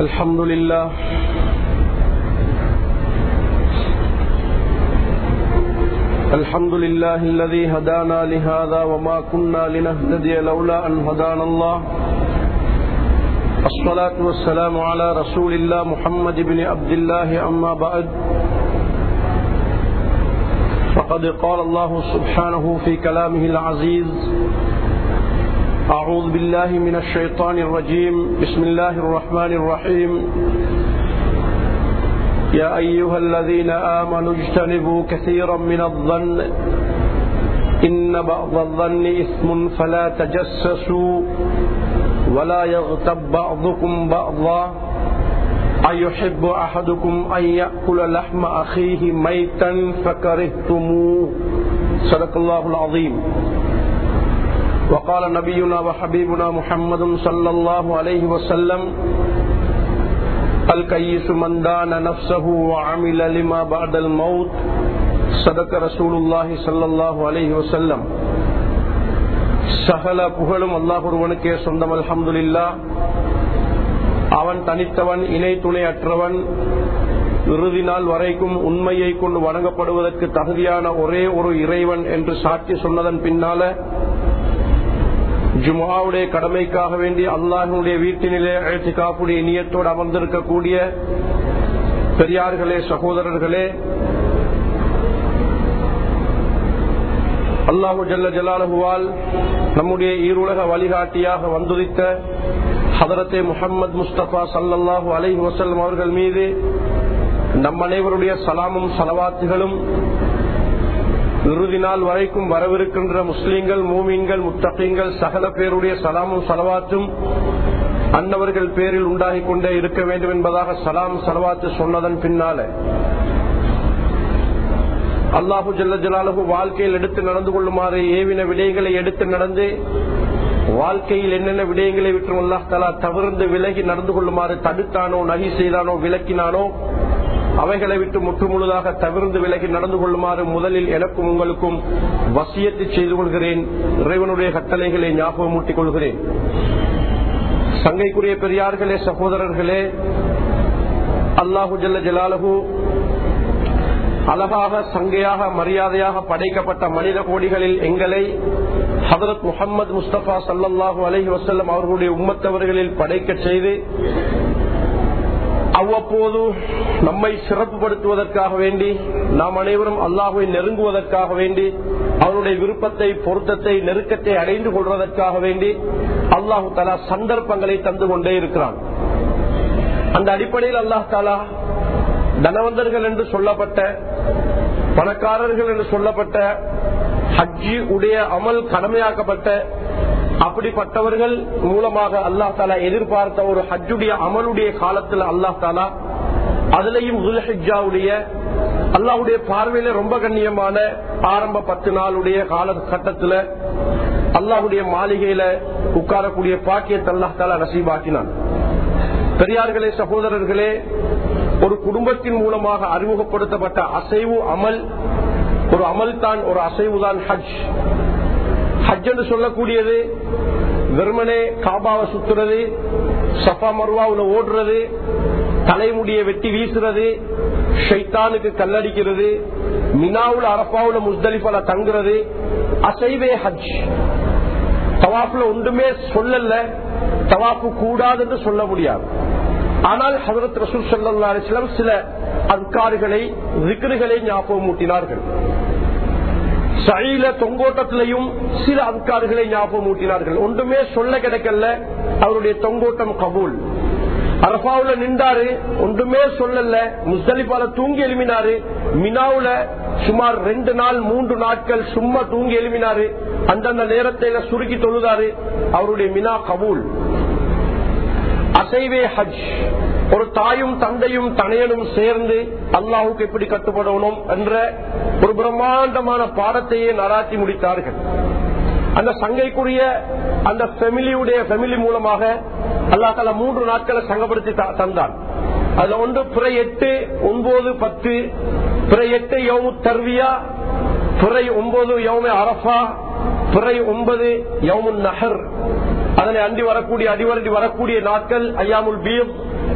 الحمد لله الحمد لله الذي هدانا لهذا وما كنا لنهتدي لولا أن هدانا الله الصلاة والسلام على رسول الله محمد بن عبد الله أما بعد فقد قال الله سبحانه في كلامه العزيز أعوذ بالله من الشيطان الرجيم. بسم الله الرحمن الرحيم. يا أيها الذين آمنوا اجتنبوا كثيرا من الظن. إن بعض الظن إثم فلا تجسسوا ولا يغتب بعضكم بعضا. أيحب أحدكم أن يأكل لحم أخيه ميتا فكرهتموه. صدق الله العظيم. وقال نبينا وحبيبنا محمد صلى الله عليه وسلم الكيس من دان نفسه وعمل لما بعد الموت صدق رسول الله صلى الله عليه وسلم சகல புகழும் அல்லாஹ் ஒருவனுக்கே சொந்தம் அல்ஹம்துலில்லா அவன் தனித்தவன் இணை துணை அற்றவன் இறுதி நாள் வரைக்கும் உண்மையை கொண்டு வணங்கப்படுவதற்கு தகுதியான ஒரே ஒரு இறைவன் என்று சாட்சி சொன்னதன் பின்னால ஜுமாவுடைய கடமைக்காக வேண்டி அல்லாஹனுடைய வீட்டினிலே அழைத்து காக்கூடிய இனியத்தோடு அமர்ந்திருக்கக்கூடிய பெரியார்களே சகோதரர்களே அல்லாஹு ஜல்ல ஜலாலுவால் நம்முடைய ஈருலக வழிகாட்டியாக வந்துதித்த ஹதரத்தே முகமது முஸ்தபா சல்லாஹூ அலை வசல்லம் அவர்கள் மீது நம் அனைவருடைய சலாமும் சலவாத்துகளும் இறுதி நாள் வரைக்கும் வரவிருக்கின்ற முஸ்லீம்கள் மூமீன்கள் முத்தகங்கள் சகல பேருடைய சலாமும் சலவாத்தும் அன்னவர்கள் பேரில் உண்டாகிக் கொண்டே இருக்க வேண்டும் என்பதாக சலாம் சலவாத்து சொன்னதன் பின்னால. அல்லாஹு ஜல்ல ஜலாலு வாழ்க்கையில் எடுத்து நடந்து கொள்ளுமாறு ஏவின விடயங்களை எடுத்து நடந்து வாழ்க்கையில் என்னென்ன விடயங்களை விட்டு அல்லாஹ் தலா தவிர்ந்து விலகி நடந்து கொள்ளுமாறு தடுத்தானோ நகி செய்தானோ விளக்கினானோ அவைகளை விட்டு முற்று முழுதாக தவிர்ந்து விலகி நடந்து கொள்ளுமாறு முதலில் எனக்கும் உங்களுக்கும் வசியத்தை செய்து கொள்கிறேன். இறைவனுடைய கட்டளைகளை ஞாபகம் கொள்கிறேன் சங்கைக்குரிய பெரியார்களே சகோதரர்களே அல்லாஹு ஜல்ல ஜலாலகு அழகாக சங்கையாக மரியாதையாக படைக்கப்பட்ட மனித கோடிகளில் எங்களை ஹதரத் முகமது முஸ்தபா சல்லாஹூ அலஹி வசல்லம் அவர்களுடைய உம்மத்தவர்களில் படைக்க செய்து அவ்வப்போது நம்மை சிறப்புப்படுத்துவதற்காக வேண்டி நாம் அனைவரும் அல்லாஹுவை நெருங்குவதற்காக வேண்டி அவருடைய விருப்பத்தை பொருத்தத்தை நெருக்கத்தை அடைந்து கொள்வதற்காக வேண்டி அல்லாஹு தாலா சந்தர்ப்பங்களை தந்து கொண்டே இருக்கிறான். அந்த அடிப்படையில் அல்லாஹ் தாலா தனவந்தர்கள் என்று சொல்லப்பட்ட பணக்காரர்கள் என்று சொல்லப்பட்ட ஹஜ்ஜி உடைய அமல் கடமையாக்கப்பட்ட அப்படிப்பட்டவர்கள் மூலமாக அல்லாஹ் தாலா எதிர்பார்த்த ஒரு ஹஜ்ஜுடைய அமலுடைய காலத்தில் அல்லாஹ் தாலா அதுலயும் துல்ஹிஜாவுடைய அல்லாவுடைய பார்வையில ரொம்ப கண்ணியமான ஆரம்ப பத்து நாளுடைய காலகட்டத்தில் அல்லாஹுடைய மாளிகையில உட்காரக்கூடிய பாக்கியத்தை அல்லாஹ் தாலா நசீபாக்கினான். பெரியார்களே சகோதரர்களே ஒரு குடும்பத்தின் மூலமாக அறிமுகப்படுத்தப்பட்ட அசைவு அமல் ஒரு அமல் தான் ஒரு அசைவு தான் ஹஜ். ஹஜ் என்று சொல்லக்கூடியது. வெறுமனே காபாவை சுத்துறது சஃபா மருவாவுல ஓடுறது தலைமுடியை வெட்டி வீசுறது ஷைத்தானுக்கு கல்லடிக்கிறது மினாவுல அரப்பாவுல முஸ்தலிஃபால தங்குறது அசைவே ஹஜ். தவாப்புல ஒன்றுமே சொல்லல தவாப்பு கூடாது சொல்ல முடியாது. ஆனால் ஹசரத் ரசூல் சல்லா சில அன்காறுகளை விக்கிரிகளை ஞாபகம் ஊட்டினார்கள் சைல தொங்கோட்டத்திலையும் சில அதுக்காரர்களை ஞாபகம் ஊட்டினார்கள் ஒன்றுமே சொல்ல கிடைக்கல. அவருடைய தொங்கோட்டம் கபூல். அரபாவுல நின்றாரு. ஒன்றுமே சொல்லல. முஸ்தலிபால தூங்கி எழுமினாரு மினாவுல சுமார் ரெண்டு நாள் மூன்று நாட்கள் சும்மா தூங்கி எழுமினாரு அந்தந்த நேரத்தை சுருக்கி தொழுதாரு. அவருடைய மினா கபூல். அசைவே ஹஜ். ஒரு தாயும் தந்தையும் தனையனும் சேர்ந்து அல்லாஹுக்கு எப்படி கட்டுப்படணும் என்ற ஒரு பிரம்மாண்டமான பாடத்தையே நராத்தி முடித்தார்கள். அந்த சங்கைக்குரிய அந்த ஃபெமிலியுடைய ஃபெமிலி மூலமாக அல்லா தலா மூன்று நாட்களை சங்கப்படுத்தி தந்தான். அதுல ஒன்று பிற எட்டு ஒன்பது பத்து பிற எட்டு யோமு தர்வியா பிறை ஒன்பது யவுமே அரபா பிறை ஒன்பது யோமு நஹர். அதனை அண்டி வரக்கூடிய அடிவரடி வரக்கூடிய நாட்கள் ஐயாமுல் பீம்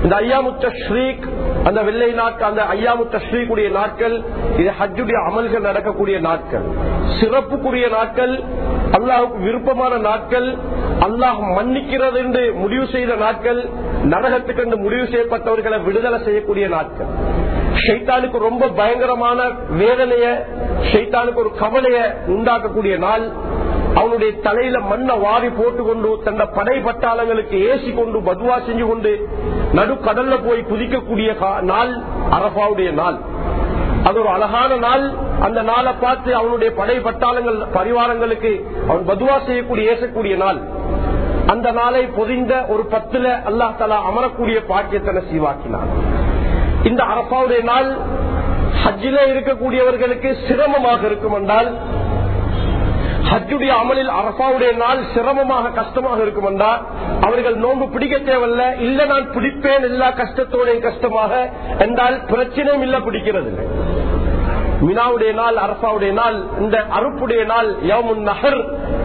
இந்த ஐயாமுத்த ஸ்ரீக் அந்த வெள்ளை நாட்கள் அந்த ஐயாமுத்த ஸ்ரீக்குடைய நாட்கள் இது ஹஜ்ஜுடைய அமல்கள் நடக்கக்கூடிய நாட்கள். சிறப்புக்குரிய நாட்கள் அல்லாஹுக்கு விருப்பமான நாட்கள் அல்லாஹ் மன்னிக்கிறது என்று முடிவு செய்த நாட்கள் நரகத்துக்கு என்று முடிவு செய்யப்பட்டவர்களை விடுதலை செய்யக்கூடிய நாட்கள். ஷைத்தானுக்கு ரொம்ப பயங்கரமான வேதனைய ஷைத்தானுக்கு ஒரு கவலைய உண்டாக்கக்கூடிய நாள் அவனுடைய தலையில மண்ணை வாரி போட்டுக்கொண்டு தன்னை படை பட்டாளங்களுக்கு ஏசி கொண்டு பதுவா செஞ்சு கொண்டு நடுக்கடல்ல போய் குதிக்கக்கூடிய கா- நாள் அரபாவுடைய நாள். அது ஒரு அழகான நாள். அந்த நாளை பார்த்து அவனுடைய படை பட்டாளங்கள் பரிவாரங்களுக்கு அவன் பதுவா செய்யக்கூடிய ஏசக்கூடிய நாள். அந்த நாளை பொதிந்த ஒரு பத்துல அல்லாஹ் தலா அமரக்கூடிய பாக்கியத்தனை சீவாக்கினான் இந்த அரபாவுடைய நாள் ஹஜ்ஜில இருக்கக்கூடியவர்களுக்கு சிரமமாக இருக்கும் என்றால் ஹஜ்ஜுடைய அமலில் அரசாவுடைய நாள் சிரமமாக கஷ்டமாக இருக்கும் என்றால் அவர்கள் நோன்பு பிடிக்க தேவையில்ல. இல்ல நான் பிடிப்பேன். எல்லா கஷ்டத்தோட கஷ்டமாக என்றால் பிரச்சனையும் இல்ல பிடிக்கிறது. மினாவுடைய நாள் அரசாவுடைய நாள் இந்த அறுப்புடைய நாள் யவுமுன் நகர்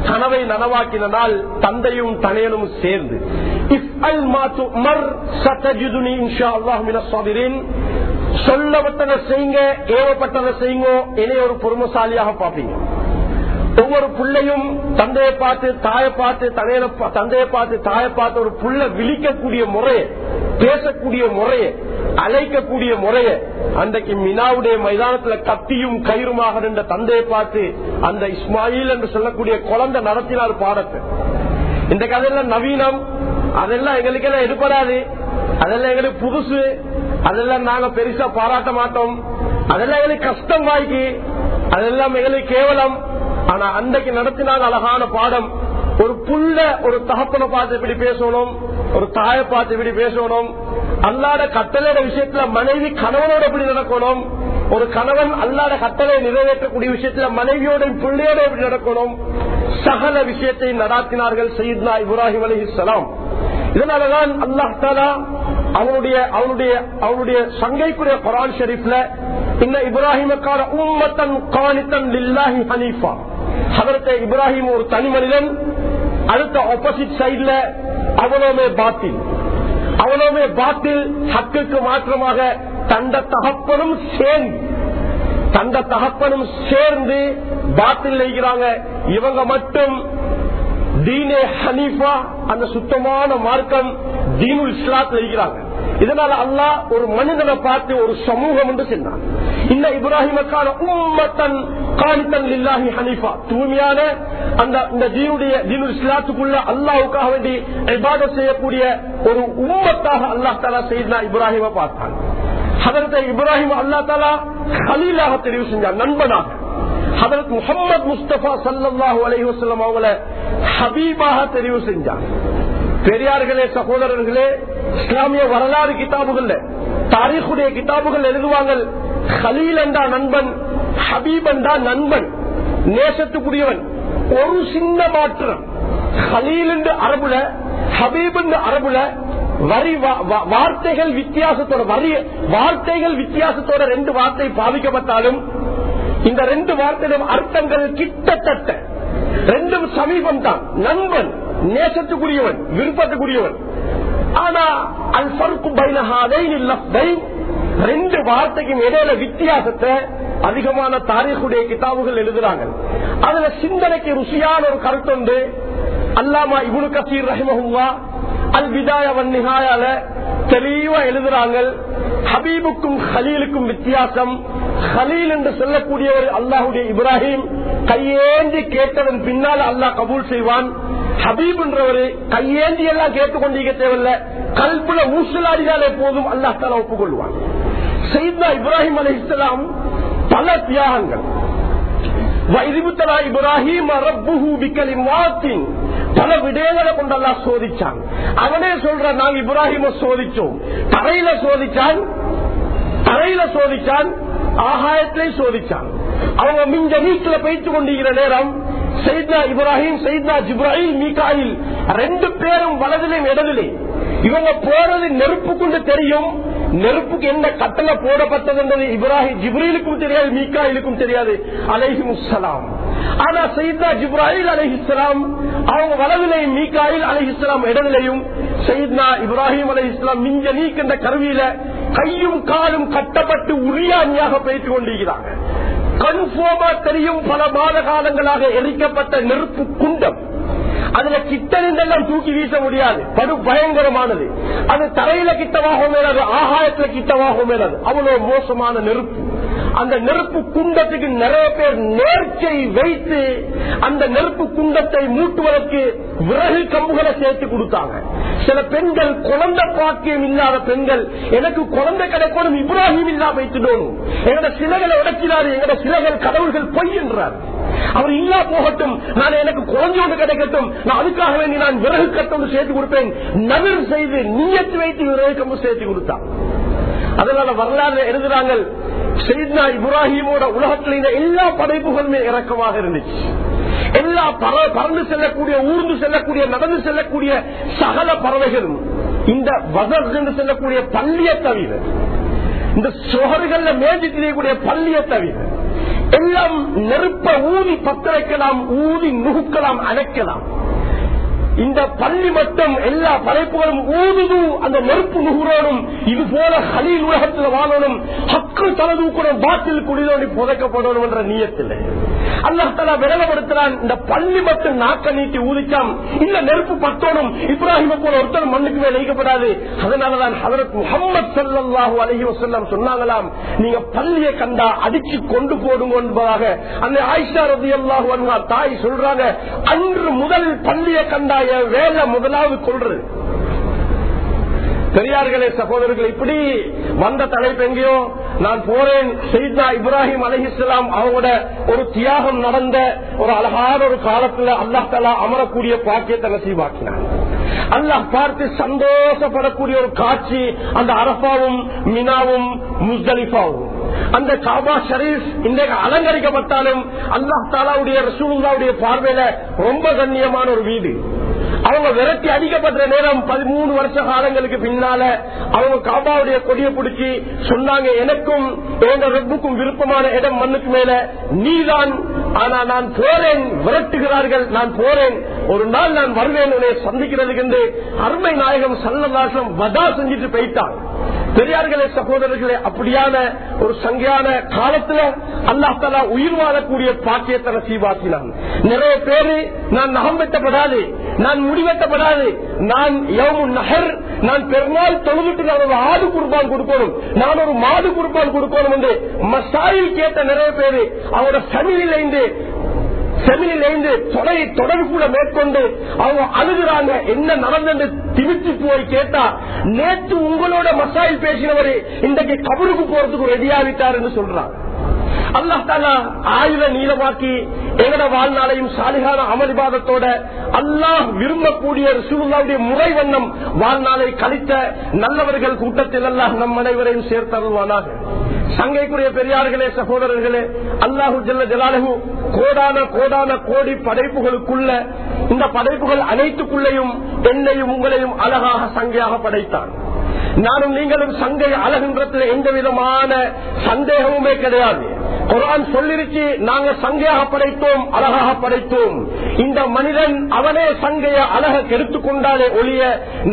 கனவை நனவாக்கின நாள் தந்தையும் தனையனும் சேர்ந்து. சொல்லப்பட்டதை செய்யுங்க ஏவப்பட்டதை செய்யுங்க என்னைய ஒரு பொறுமசாலியாக பார்ப்பீங்க. ஒவ்வொரு பிள்ளையும் தந்தையை பார்த்து தாயை பார்த்து தனையனை பா- தந்தையை பார்த்து தாயை பார்த்து ஒரு புள்ள விழிக்கக்கூடிய முறையை பேசக்கூடிய முறையை அழைக்கக்கூடிய முறையை அன்றைக்கு மினாவுடைய மைதானத்துல கத்தியும் கயிறுமாக நின்ற தந்தையை பார்த்து அந்த இஸ்மாயில் என்று சொல்லக்கூடிய குழந்தை நடத்தினார் பாடத்தை. இந்த கதையெல்லாம் நவீனம் அதெல்லாம் எங்களுக்கு எல்லாம் எடுப்படாது அதெல்லாம் எங்களுக்கு புதுசு. அதெல்லாம் நாங்க பெருசா பாராட்ட மாட்டோம். அதெல்லாம் எங்களுக்கு கஷ்டம் வாய்க்கு. அதெல்லாம் எங்களுக்கு கேவலம். ஆனா அன்றைக்கு நடத்தினால் அழகான பாடம். ஒரு புள்ள ஒரு தகப்பனை பார்த்து இப்படி பேசணும் ஒரு தாயை பார்த்து இப்படி பேசணும். அல்லாத கட்டளையோட விஷயத்துல மனைவி கணவனோட எப்படி நடக்கணும். ஒரு கணவன் அல்லாத கட்டளை நிறைவேற்றக்கூடிய விஷயத்துல மனைவியோட பிள்ளையோட எப்படி நடக்கணும். சகல விஷயத்தை நடாத்தினார்கள் சையத்னா இப்ராஹிம் அலிஹிஸ்லாம் இதனாலதான் அல்லாஹாலா அவனுடைய அவனுடைய அவனுடைய சங்கைக்குரிய குரான் ஷெரீப்ல இந்த இப்ராஹிமக்கார உம்மத்தன் காணித்தன் லில்லாஹி ஹனீஃபா. அவர்த்த இப்ராஹிம் ஒரு தனி மனிதன் அடுத்த ஆப்போசிட் சைட்ல அவனோமே பாத்தில் அவனோமே பாத்தில் ஹக்குக்கு மாற்றமாக தந்த தகப்பனும் சேர்ந்து தந்த தகப்பனும் சேர்ந்து பாத்தில் நெய்கிறாங்க. இவங்க மட்டும் தீனே ஹனீஃபா அந்த சுத்தமான மார்க்கம் தீனு இஸ்லாத் நெய்கிறாங்க. இதனால அல்லாஹ் ஒரு மனிதனை பார்த்து ஒரு சமூகம் என்று சொன்னான் இந்த இப்ராஹிமக்கான உம்மத்தன் காணித்தன் இல்லாஹி ஹனீஃபா. தூய்மையான அந்த இந்த ஜீனுடைய ஜீனு இஸ்லாத்துக்குள்ள அல்லாவுக்காக வேண்டி இபாதத் செய்யக்கூடிய ஒரு உம்மத்தாக அல்லாஹ் தாலா செய்தா இப்ராஹிம பார்த்தான். அதற்கு இப்ராஹிம் அல்லா தாலா ஹலீலாக தெரிவு செஞ்சான் நண்பனாக. ஹதரத் முகமது முஸ்தபா சல்லாஹூ அலஹி வசல்லம் அவங்கள ஹபீபாக தெரிவு செஞ்சான். பெரியார்களே சகோதரர்களே இஸ்லாமிய வரலாறு கிதாபுகள்ல தாரீக்குடைய கிதாபுகள் எழுதுவாங்க ஹலீல் என்றா நண்பன் ஹபீப் என்றா நண்பன் நேசத்துக்குரியவன். ஒரு சின்ன மாற்றம். ஹலீல் என்று அரபுல ஹபீப் என்று அரபுல வரி வா- வார்த்தைகள் வித்தியாசத்தோட வரி வார்த்தைகள் வித்தியாசத்தோட ரெண்டு வார்த்தை பாதிக்கப்பட்டாலும் இந்த ரெண்டு வார்த்தையிலும் அர்த்தங்கள் கிட்டத்தட்ட ரெண்டும் சமீபம் தான் நண்பன் நேசத்துக்குரியவன் விருப்பத்துக்குரியவன். ஆனா அல் ரெண்டு வார்த்தைக்கும் இடையில வித்தியாசத்தை அதிகமான தாரீக்குடைய கிதாபுகள் எழுதுறாங்க. அதுல சிந்தனைக்கு ருசியான ஒரு கருத்துண்டு அல்லாமா இபுனு கசீர் ரஹிமஹுவா அல் விதாய வன்னிகாயால தெளிவா எழுதுறாங்க. ஹபீபுக்கும் ஹலீலுக்கும் வித்தியாசம். ஹலீல் என்று சொல்லக்கூடியவர் அல்லாஹுடைய இப்ராஹிம் கையேந்தி கேட்டதன் பின்னால் அல்லாஹ் கபூல் செய்வான். ஹபீப்ன்றவரு கையேந்தி எல்லாம் கேட்டுக்கொண்டிருக்க தேவையில்ல. கல்புல ஊசலாடினாலே போதும். அல்லாஹால தாலா ஒப்புக்கொள்வான். செய்தா இப்ராஹிம் அலி இஸ்லாம் பல தியாகங்கள். வைதிபுத்தலா இப்ராஹிம் ரப்புஹு பிக்கலிமாத்தின் பல விடயங்களை கொண்டெல்லாம் சோதிச்சான். அவனே சொல்ற நாங்க இப்ராஹிம சோதிச்சோம். தரையில சோதிச்சான் தரையில சோதிச்சான் ஆகாயத்திலே சோதிச்சான். அவங்க மிஞ்ச வீட்டுல போயிட்டு கொண்டிருக்கிற நேரம் சைத்னா இப்ராஹிம் சைத்னா ஜிப்ராஹிம் மீகாயில் ரெண்டு பேரும் வலதிலையும் இடதிலே. இவங்க போறது நெருப்புக்குண்டு தெரியும். நெருப்புக்கு என்ன கட்டளை போடப்பட்டது என்பது இப்ராஹிம் ஜிப்ரீலுக்கும் தெரியாது மீகாயிலுக்கும் தெரியாது. அலைஹி முஸ்லாம் ஆனா சைதா ஜிப்ராஹில் அலைஹிஸ்லாம் அவங்க வலதிலையும் மீகாயில் அலைஹிஸ்லாம் இடவிலையும் சையத்னா இப்ராஹிம் அலை இஸ்லாம் மிஞ்ச நீக்கின்ற கருவியில கையும் காலும் கட்டப்பட்டு உரியாணியாக பேசிக் கொண்டிருக்கிறாங்க. கன்ஃபார்மா தெரியும் பல மாத காலங்களாக எரிக்கப்பட்ட நெருப்பு குண்டம். அதுல கிட்டனிந்தெல்லாம் தூக்கி வீச முடியாது. படு பயங்கரமானது. அது தரையில கிட்டவாகவும் மேலாது ஆகாயத்துல விக்கிட்டவாகவும் மேலாது அவ்வளவு மோசமான நெருப்பு. அந்த நெருப்பு குண்டத்துக்கு நிறைய பேர் நேர்ச்சை வைத்து அந்த நெருப்பு குண்டத்தை மூட்டுவதற்கு விறகு கம்புகளை சேர்த்து கொடுத்தாங்க. சில பெண்கள் குழந்தை பாக்கியம் இல்லாத பெண்கள் எனக்கு குழந்தை கிடைக்கணும் இப்ராஹிம் இல்லா வைத்துடணும் எங்களோட சிலைகளை உடைக்கிறார் எங்களோட சிலைகள் கடவுள்கள் பொய் என்றார். அவர் இல்லா போகட்டும் நான் எனக்கு குழந்தை ஒன்று கிடைக்கட்டும் நான் அதுக்காக வேண்டி நான் விறகு கட்டொன்று சேர்த்து கொடுப்பேன். நவிர் செய்து நீயத்து வைத்து விறகு கம்பு சேர்த்து கொடுத்தான். அதனால வரலாறு எழுதுறாங்க செய்தா இப்ராஹிமோட உலகத்தில் இந்த எல்லா படைப்புகளுமே இறக்கமாக இருந்துச்சு. எல்லா பறந்து செல்லக்கூடிய ஊர்ந்து செல்லக்கூடிய நடந்து செல்லக்கூடிய சகல பறவைகளும் இந்த வசர் என்று செல்லக்கூடிய பள்ளியை தவிர இந்த சுகர்கள்ல மேஜி தெரியக்கூடிய பள்ளியை தவிர எல்லாம் நெருப்ப ஊதி பத்திரைக்கலாம் ஊதி நுகுக்கலாம் அணைக்கலாம். இந்த பள்ளி மட்டும் எல்லா படைப்புகளும் ஊதுது அந்த நெருப்பு நுகுறோடும் இது போல ஹலீல் உலகத்தில் வாழணும் ஹக்கு தலதூக்கணும் பாட்டில் குடிதோண்டி புதைக்கப்படணும் என்ற நீயத்தில். அல்லஹால விரதப்படுத்தினான். இந்த பள்ளி மட்டும் நாக்க நீட்டி ஊதிச்சாம். இந்த நெருப்பு பத்தோடும் இப்ராஹிம போல ஒருத்தர் மண்ணுக்கு மேல் நீக்கப்படாது. அதனாலதான் ஹதரத் முகமது சல்லாஹு அலஹி வசல்லாம் சொன்னாங்களாம் நீங்க பள்ளியை கண்டா அடிச்சு கொண்டு போடுங்க என்பதாக. அந்த ஆயிஷா ரதி அல்லாஹு தாய் சொல்றாங்க அன்று முதல் பள்ளியை கண்டா என் வேலை முதலாவது கொள்றது. பெரியார்களே சகோதரர்கள் இப்படி வந்த தலைப்பு எங்கேயோ நான் போறேன். செய்தா இப்ராஹிம் அலிஹிஸ்லாம் அவங்களோட ஒரு தியாகம் நடந்த ஒரு அழகான ஒரு காலத்துல அல்லாஹ் தலா அமரக்கூடிய பாக்கியத்தை நசீவாக்கினார் அல்லாஹ் பார்த்து சந்தோஷப்படக்கூடிய ஒரு காட்சி அந்த அரபாவும் மினாவும் முஸ்தலிஃபாவும். அந்த காபா ஷரீஃப் இன்றைக்கு அலங்கரிக்கப்பட்டாலும் அல்லாஹ் தாலாவுடைய ரசூல்லாவுடைய பார்வையில ரொம்ப கண்ணியமான ஒரு வீடு. அவங்க விரட்டி அடிக்கப்பட்ட நேரம் பதிமூணு வருஷ காலங்களுக்கு பின்னால அவங்க காபாவுடைய கொடியை பிடிச்சி சொன்னாங்க எனக்கும் எங்க ரப்புக்கும் விருப்பமான இடம் மண்ணுக்கு மேல நீதான். ஆனா நான் போறேன். விரட்டுகிறார்கள் நான் போறேன். ஒரு நாள் நான் வருவேன் உன்னை சந்திக்கிறதுக்கு என்று அருமை நாயகம் சல்லதாசம் வதா செஞ்சுட்டு போயிட்டான். பெரியார்களே சகோதரர்களே அப்படியான ஒரு சங்கையான காலத்துல அல்லாஹ் உயிர் வாழக்கூடிய பாக்கியத்தை நசீவாக்கினான் நிறைய பேரு நான் நகம் வெட்டப்படாது நான் முடிவெட்டப்படாது நான் யவுமுன் நகர் நான் பெருநாள் தொழுதுட்டு நான் ஒரு ஆடு குர்பான் கொடுக்கணும் நான் ஒரு மாடு குர்பான் கொடுக்கணும் என்று மசாயில் கேட்ட நிறைய பேரு அவரோட ஃபேமிலியில இருந்து செமிலிருந்து தொடர்பு கூட மேற்கொண்டு அவங்க அழுகுறாங்க. என்ன நடந்தது? திமிச்சு போய் கேட்டா நேற்று உங்களோட மசாயில் பேசினவரு இன்றைக்கு கபருக்கு போறதுக்கு ரெடியாவிட்டார் என்று சொல்றாங்க அல்லாஹாலா ஆயுத நீளமாக்கி எங்கட வாழ்நாளையும் சாலிகான அமல்பாதத்தோட அல்லாஹ் விரும்பக்கூடிய ரசூலுல்லாவுடைய முறை வண்ணம் வாழ்நாளை கழித்த நல்லவர்கள் கூட்டத்தில் அல்லாஹ் நம் அனைவரையும் சேர்த்தருவானாக சங்கைக்குரிய பெரியார்களே சகோதரர்களே அல்லாஹு ஜல்ல ஜலாலகு கோடான கோடான கோடி படைப்புகளுக்குள்ள இந்த படைப்புகள் அனைத்துக்குள்ளையும் என்னையும் உங்களையும் அழகாக சங்கையாக படைத்தான். நானும் நீங்களும் சங்கை அழகுன்றதுல எந்த விதமான சந்தேகமுமே கிடையாது. குரான் சொல்லிருச்சு நாங்க சங்கையாக படைத்தோம் அழகாக படைத்தோம். இந்த மனிதன் அவனே சங்கைய அழக கெடுத்துக்கொண்டாலே ஒழிய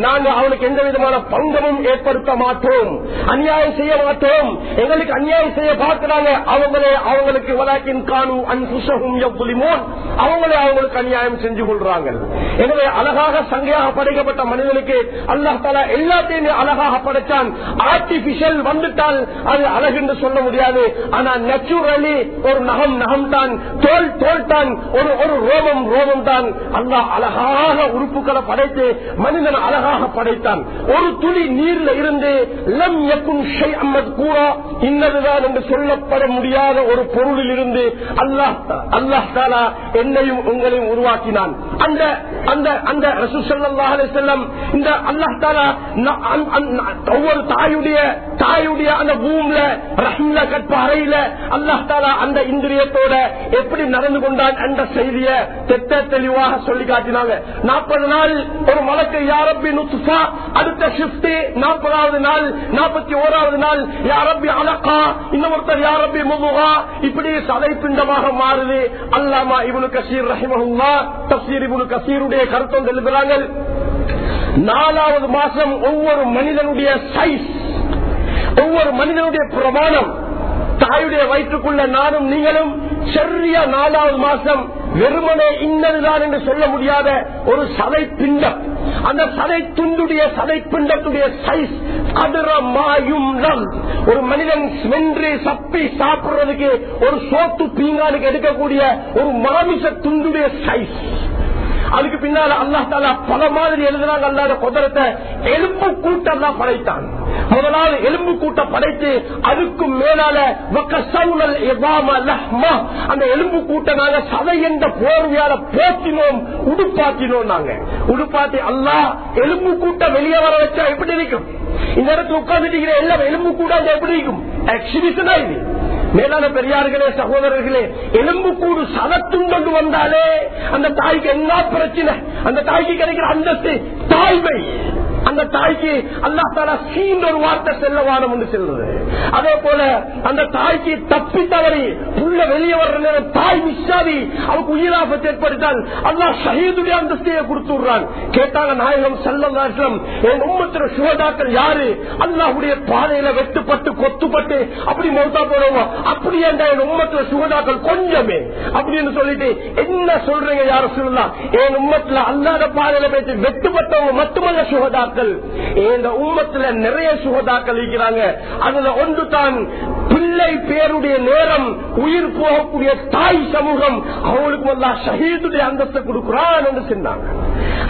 நாங்க அவனுக்கு எந்த விதமான பங்கமும் ஏற்படுத்த மாட்டோம். அநியாயம் செய்ய மாட்டோம். எங்களுக்கு அநியாயம் செய்ய பார்க்கிறாங்க. அவங்களே அவங்களுக்கு வலாக்கின் காணும் அன்புசகும் எவ்வளிமோன் அவங்களே அவங்களுக்கு அநியாயம் செஞ்சு கொள்றாங்க எனவே அழகாக சங்கையாக படைக்கப்பட்ட மனிதனுக்கு அல்லாஹ் தாலா எல்லாத்தையுமே அழகாக படைச்சான். ஆர்டிபிஷியல் வந்துட்டால் அது அழகு சொல்ல முடியாது. ஆனா நேச்சுரலி ஒரு நகம் நகம் தான் தோல் தோல் தான் ஒரு ஒரு ரோமம் ரோமம் தான் அல்லாஹ் அழகாக உறுப்புகளை படைத்து மனிதன் அழகாக படைத்தான். ஒரு துளி நீர்ல இருந்து லம் எப்பும் ஷை அம்மது கூறா இன்னதுதான் என்று சொல்லப்பட முடியாத ஒரு பொருளில் இருந்து அல்லாஹ் அல்லாஹ் தாலா என்னையும் உங்களையும் உருவாக்கினான். அந்த அந்த அந்த ரசூசல்லாஹ் செல்லம் இந்த அல்லாஹ் தாலா ஒவ்வொரு தாயுடைய தாயுடைய அந்த பூம்ல ரஹ்ல கற்ப அறையில அல்லாஹ் தாலா அந்த இந்திரியத்தோட எப்படி நடந்து கொண்டான் என்ற செய்திய திட்ட தெளிவாக சொல்லி காட்டினாங்க. நாற்பது நாள் ஒரு மலக்கு யாரப்பி நுத்துஃபா அடுத்த ஷிப்ட் நாற்பதாவது நாள் நாற்பத்தி ஓராவது நாள் யாரப்பி அலக்கா இன்னொருத்தர் யாரப்பி முதுகா இப்படி சதை பிண்டமாக மாறுது. அல்லாமா இவனு கசீர் ரஹிமஹுல்லா தப்சீர் இவனு கசீருடைய கருத்தம் எழுதுகிறாங்க நாலாவது மாசம் ஒவ்வொரு மனிதனுடைய சைஸ் ஒவ்வொரு மனிதனுடைய பிரமாணம் தாயுடைய வயிற்றுக்குள்ள நானும் நீங்களும் சரியா நாலாவது மாசம் வெறுமனே இன்னதுதான் என்று சொல்ல முடியாத ஒரு சதை பிண்டம். அந்த சதை துண்டுடைய சதை பிண்டத்துடைய சைஸ் அதிரமாயும் ஒரு மனிதன் வென்று சப்பி சாப்பிடுறதுக்கு ஒரு சோத்து பீங்கானுக்கு எடுக்கக்கூடிய ஒரு மாமிச துண்டுடைய சைஸ் அதுக்கு பின்னால அல்லா தாலா பல மாதிரி எழுதுறாங்க அல்லாத குதிரத்தை எலும்பு கூட்டம் தான் படைத்தான். முதலாவது எலும்பு கூட்டம் படைத்து அதுக்கும் மேலால அந்த எலும்பு கூட்டம் நாங்க சதை என்ற போர்வையால போத்தினோம் உடுப்பாத்தினோம் நாங்க. உடுப்பாத்தி அல்லா எலும்பு கூட்டம் வெளியே வர வச்சா எப்படி இருக்கும் இந்த இடத்துல உட்கார்ந்துட்டு எல்லாம் எலும்பு கூட்டம் எப்படி இருக்கும் எக்ஸிபிஷனா இது. மேலான பெரியார்களே சகோதரர்களே எலும்பு கூடு சதத்துண்டு வந்தாலே அந்த தாய்க்கு என்ன பிரச்சனை? அந்த தாய்க்கு கிடைக்கிற அந்தஸ்து தாய்மை. அந்த தாய்க்கு அல்லா தாரா சீன் ஒரு வார்த்தை செல்ல வானம் என்று செல்வது அதே போல அந்த தாய்க்கு தப்பி தவறி உள்ள வெளியே வர்ற நேரம் தாய் மிஸ்ஸாவி அவருக்கு உயிராபத்தை ஏற்படுத்தால் அல்லா ஷஹீதுடைய அந்தஸ்தையை கொடுத்துடுறான். கேட்டாங்க நாயகம் செல்லம் என் உம்மத்திர சுகதாக்கள் யாரு? அல்லாஹுடைய பாதையில வெட்டுப்பட்டு கொத்துப்பட்டு அப்படி மௌத்தா போடுவோம் அப்படி என்ற என் உம்மத்திர சுகதாக்கள் கொஞ்சமே? அப்படின்னு சொல்லிட்டு என்ன சொல்றீங்க யாரும் சொல்லலாம் என் உம்மத்துல அல்லாத பாதையில வெட்டுப்பட்ட வெட்டுப்பட்டவங்க மட்டுமல்ல சுகதாக்கள். இந்த உம்மத்துல நிறைய சுகதாக்கள் இருக்கிறாங்க. அதுல ஒன்று தான் பிள்ளை பேருடைய நேரம் உயிர் போகக்கூடிய தாய் சமூகம் அவங்களுக்கு எல்லா ஷஹீதுடைய அந்தஸ்தை கொடுக்குறான் என்று சொன்னாங்க.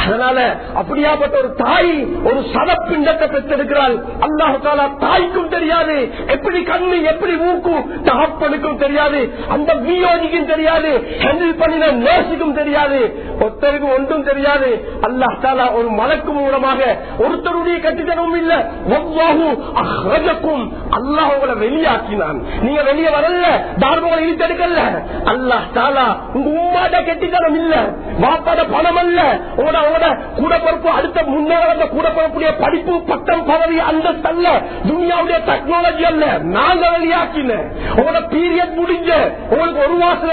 அதனால அப்படியாப்பட்ட ஒரு தாய் ஒரு சதப்பிண்டத்தை பெற்றெடுக்கிறாள். அல்லாஹால தாய்க்கும் தெரியாது. எப்படி கண்ணு எப்படி மூக்கும் தகப்பனுக்கும் தெரியாது. அந்த வியோதிக்கும் தெரியாது. ஹேண்டில் பண்ணின நேசுக்கும் தெரியாது. ஒருத்தருக்கும் ஒன்றும் தெரியாது. அல்லாஹால ஒரு மலக்கு மூலமாக ஒருத்தருடைய கட்டிடமும் இல்ல. ஒவ்வாகும் அஹ்ரஜக்கும். அல்லாஹ் உங்களை வெளியாக்கினான். நீங்க வெளியே வரல. தார்மங்களை இழுத்தெடுக்கல. அல்லாஹ் தாலா உங்க உம்மாட கெட்டித்தனம் இல்ல. வாப்பாட பணம் அல்ல. உங்களோட அவங்களோட கூட பொறுப்பு அடுத்த முன்னே வந்த கூட பொறுப்புடைய படிப்பு பட்டம் பதவி அந்த அல்ல. துனியாவுடைய டெக்னாலஜி அல்ல. நாங்க வெளியாக்கின. உங்களோட பீரியட் முடிஞ்ச உங்களுக்கு ஒரு மாசம்